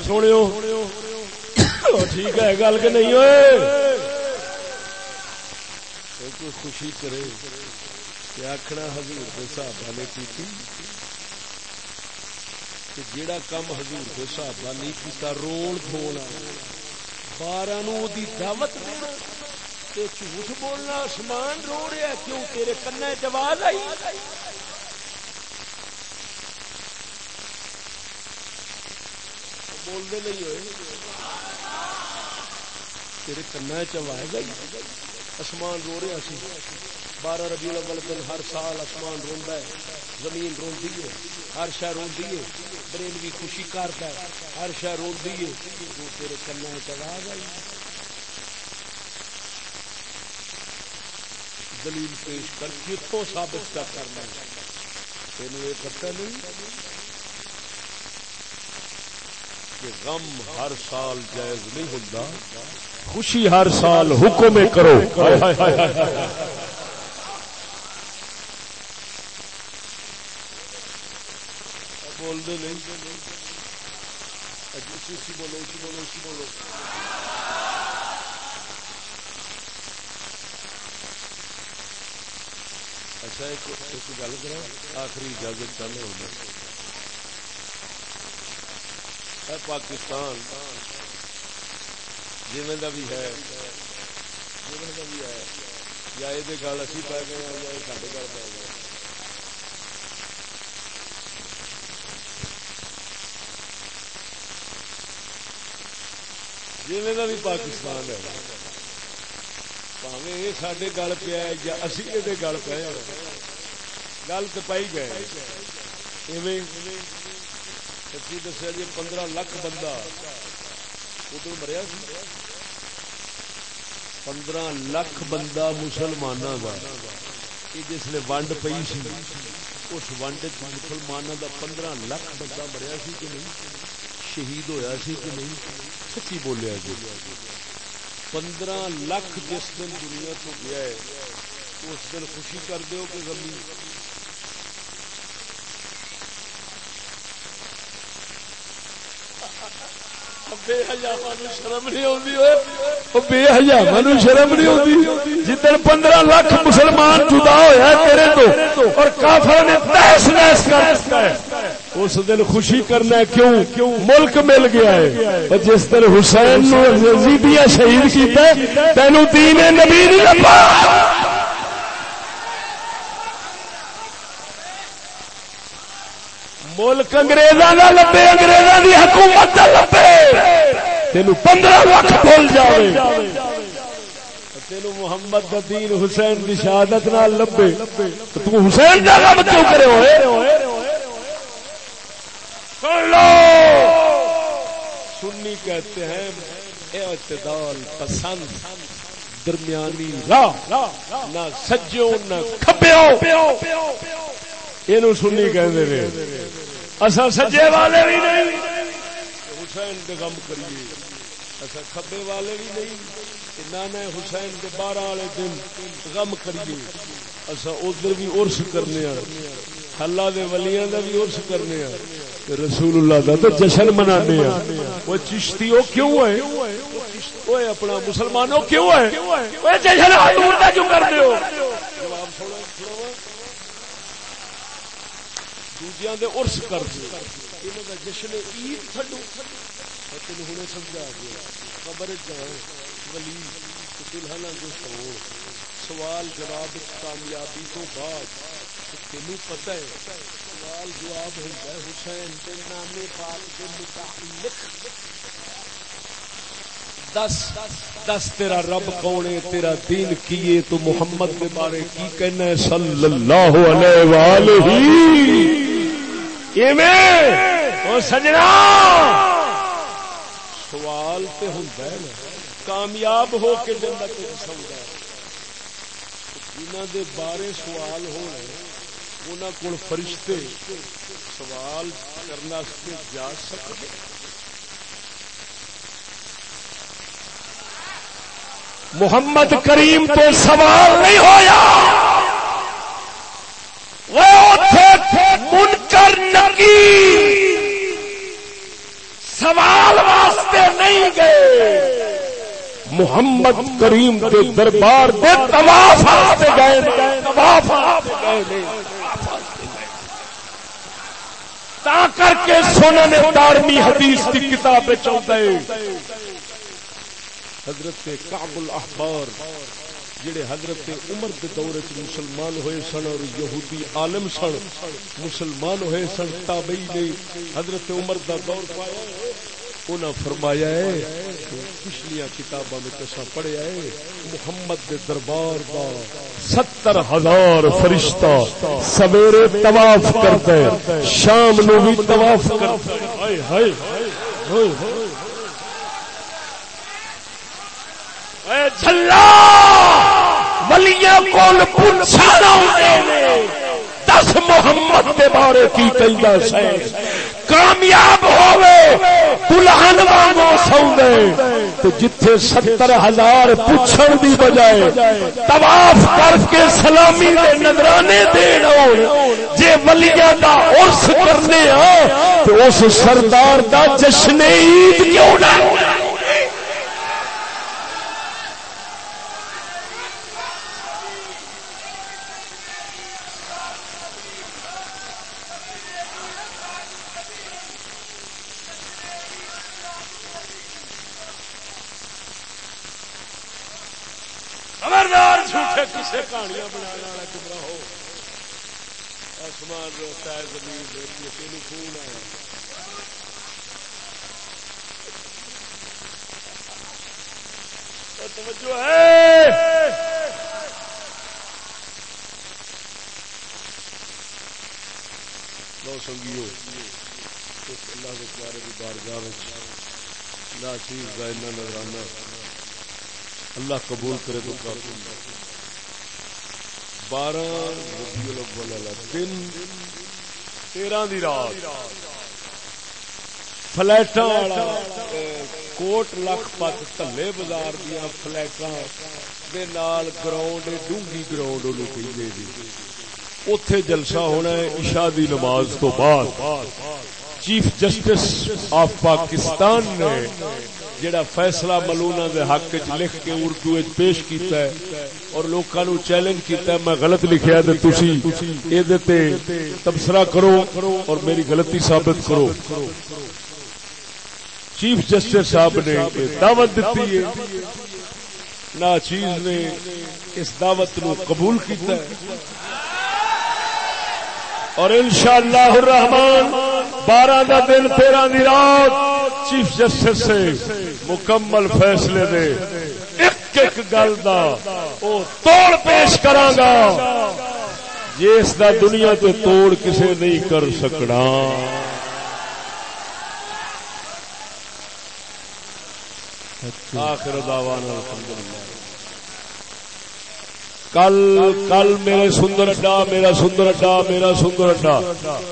Speaker 1: سونے ٹھیک ہے گل کہ نہیں ہوئے۔ کوئی خوشی کرے۔ کہ آخنا حضور کے حساب نے کی جیڑا کم حضور کے حساب نہیں کیتا، رول دھونا بارہ نو دی دعوت دینا۔ جھوٹ بولنا آسمان رو رہا کیوں تیرے کنا جواز آئی؟ بولتے نہیں ہوئے۔ تیرے کنا چوائے گا جی۔ آسمان رو رہا سی۔ بارہ ربی الاول دن ہر سال آسمان روندا ہے۔ زمین روندی ہے۔ ہر شہ روندی ہے۔ بریل بھی خوشی کرتا ہے۔ ہر شہ روندی ہے۔ وہ تیرے کنا چواز آئی دلیل پیش کر کتوں ثابت کر کرنا تین یہ پتہ نہیں کہ غم ہر سال جائز نہیں ہوتا خوشی ہر سال حکم کرو۔ نہیں بولو بولو بولو اچھا ایک گل آخری اجازت چاہتے ہونا پاکستان جی بھی ہے۔ جی بھی ہے۔ یا یہ گل اسی پی گئے یا یہ سارے گل پی گئے جی بھی پاکستان ہے۔ پاوے یہ سڈے گل پیا یا اسی یہ گل پہ گل تو پائی گئے۔ سچی دسیا جی پندرہ لاکھ بندہ ادھر مریا پندرہ لاکھ بندہ مسلمانوں کا جسے ونڈ پی سی، اس ونڈ مسلمانوں کا پندرہ لاکھ بندہ مریا سی کہ نہیں؟ شہید ہویا سی کہ نہیں؟ سچی بولیا جی۔ پندرہ لاکھ جس دن دنیا تو گیا ہے، اس دن خوشی کر دیو کہ زمین شرم نہیں آتی جدھر پندرہ لاکھ مسلمان جدا ہوا تیرے تو، اور کافر نے تحس نحس کر اس دن خوشی کرنا ہے، کیوں؟ ملک مل گیا ہے۔ جس دن حسین شہید کیتا ہے تینوں دین نبی نہیں لبا ملک انگریزاں کا لبے انگریزاں کی حکومت کا لبے تین پندرہ لاکھ بھول جائے تین محمد دین حسین کی شہادت نہ لبے۔ تو حسین کام کیوں کرے ہوئے؟ لو۔ سنی کہتے ہیں اعتدال پسند درمیانی راہ۔ نہ سجو نہ سنی کہ اصا سجے والے بھی نہیں۔ حسین کے غم کریے۔ اچھا، اصا کبے والے بھی نہیں نانا حسین کے بارہ والے دن غم کریے۔ اصا ادھر بھی ارس کرنے اللہ دے ولیاں دا بھی ارس کرنے رسول اللہ دا تو جشن منانے وہ چشتی وہ کیوں ہے وہ اپنا مسلمانوں کیوں ہے جشن حضور دا کیوں کرتے ہو۔ دوجیاں دے ارس کر دو انہوں کا جشن عید تھڈو۔ تین ہوں سمجھا دیا۔ خبر جان ولی دلہن جو سو سوال جواب کامیابی تو بعد تینوں پتہ ہے۔ سوال جواب ہوتا ہے، حسین کے نامے پاک کے متعلق۔ دس دس، تیرا رب کون ہے؟ تیرا دین کیے تو محمد کے بارے کی کہنا ہے؟ صلی اللہ علیہ وآلہ۔ سجنا! سوال تو ہوں کامیاب ہو کے جنت سمجھا جنہ دے بارے سوال ہو رہے انہوں کو فرشتے سوال کرنا جا سکتے محمد کریم تو سوال نہیں ہویا۔ منکر نکی سوال واسطے نہیں گئے۔ محمد کریم کے دربار دے تواف گئے۔ تواف گئے۔ تا کر کے سنن دارمی حدیث کی کتاب چلتا ہے حضرت کعب الاحبار، جڑے حضرت عمر کے دور چ مسلمان ہوئے سن اور یہودی عالم سن، مسلمان ہوئے سن، تابعی نے حضرت عمر دا دور پایا۔ انہاں فرمایا ہے پچھلیاں کتاباں میں کسا پڑھیا ہے، محمد دے دربار دا ستر ہزار فرشتہ سویرے طواف کرتا ہے شام نو بھی طواف کرتا ہے ہائے ہائے ہائے ہائے۔ جھلا ولیاں کول پوچھنا دس محمد کے بارے کی کہندا سے کامیاب ہوئے دلہن وانگو سوندے تو جتھے ستر ہزار پوچھن دی بجائے طواف کر کے سلامی دے نظرانے دین اور جے ولیاں دا عرس کرنے ہاں تو اس سردار دا جشن عید کیوں نہ ہونا خبردار جھوٹے کسے کہانیاں بنانے والا گمراہ ہو آسمان روتا ہے زمین روتی ہے تینوں خون آیا توجہ ہے لو سنگیو اللہ کے پیارے کی بارگاہ لا چیز کا اتنا نظرانہ اللہ قبول کرے تو کافی بارہ ربیع الاول والا دن، تیرہ دی رات۔ فلیٹاں والا کوٹ لکھ پت تھلے بازار دیا فلیٹاں دے نال گراؤنڈ ڈونگی گراؤنڈ انہوں کہندے جی اوتھے جلسہ ہونا ہے عشاء دی نماز تو بعد۔ چیف جسٹس آف پاکستان نے جڑا فیصلہ ملونا دے حق چ لکھ کے اردو وچ پیش کیتا ہے اور لوکاں نو چیلنج کیتا ہے، میں غلط لکھیا تے تسی اے دے تے تبصرہ کرو اور میری غلطی ثابت کرو۔ چیف جسٹس صاحب نے دعوت دیتی ہے۔ نا چیز نے اس دعوت نو قبول کیتا ہے۔ اور انشاءاللہ الرحمن بارہ دا دن تیرہ دی رات چیف جسٹس سے مکمل فیصلے دے۔ ایک ایک گل دا او توڑ پیش کراں گا جس دا دنیا تے توڑ کسے نہیں کر سکنا۔ آخر دعوانا الحمدللہ۔ کل کل میرے سندر اڈا، میرا سندر اڈا، میرا سندر اڈا۔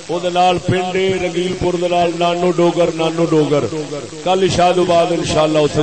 Speaker 1: وہ پنڈے رگیل پور نانو ڈوگر نانو ڈوگر۔ کل شاد آباد ان شاء اللہ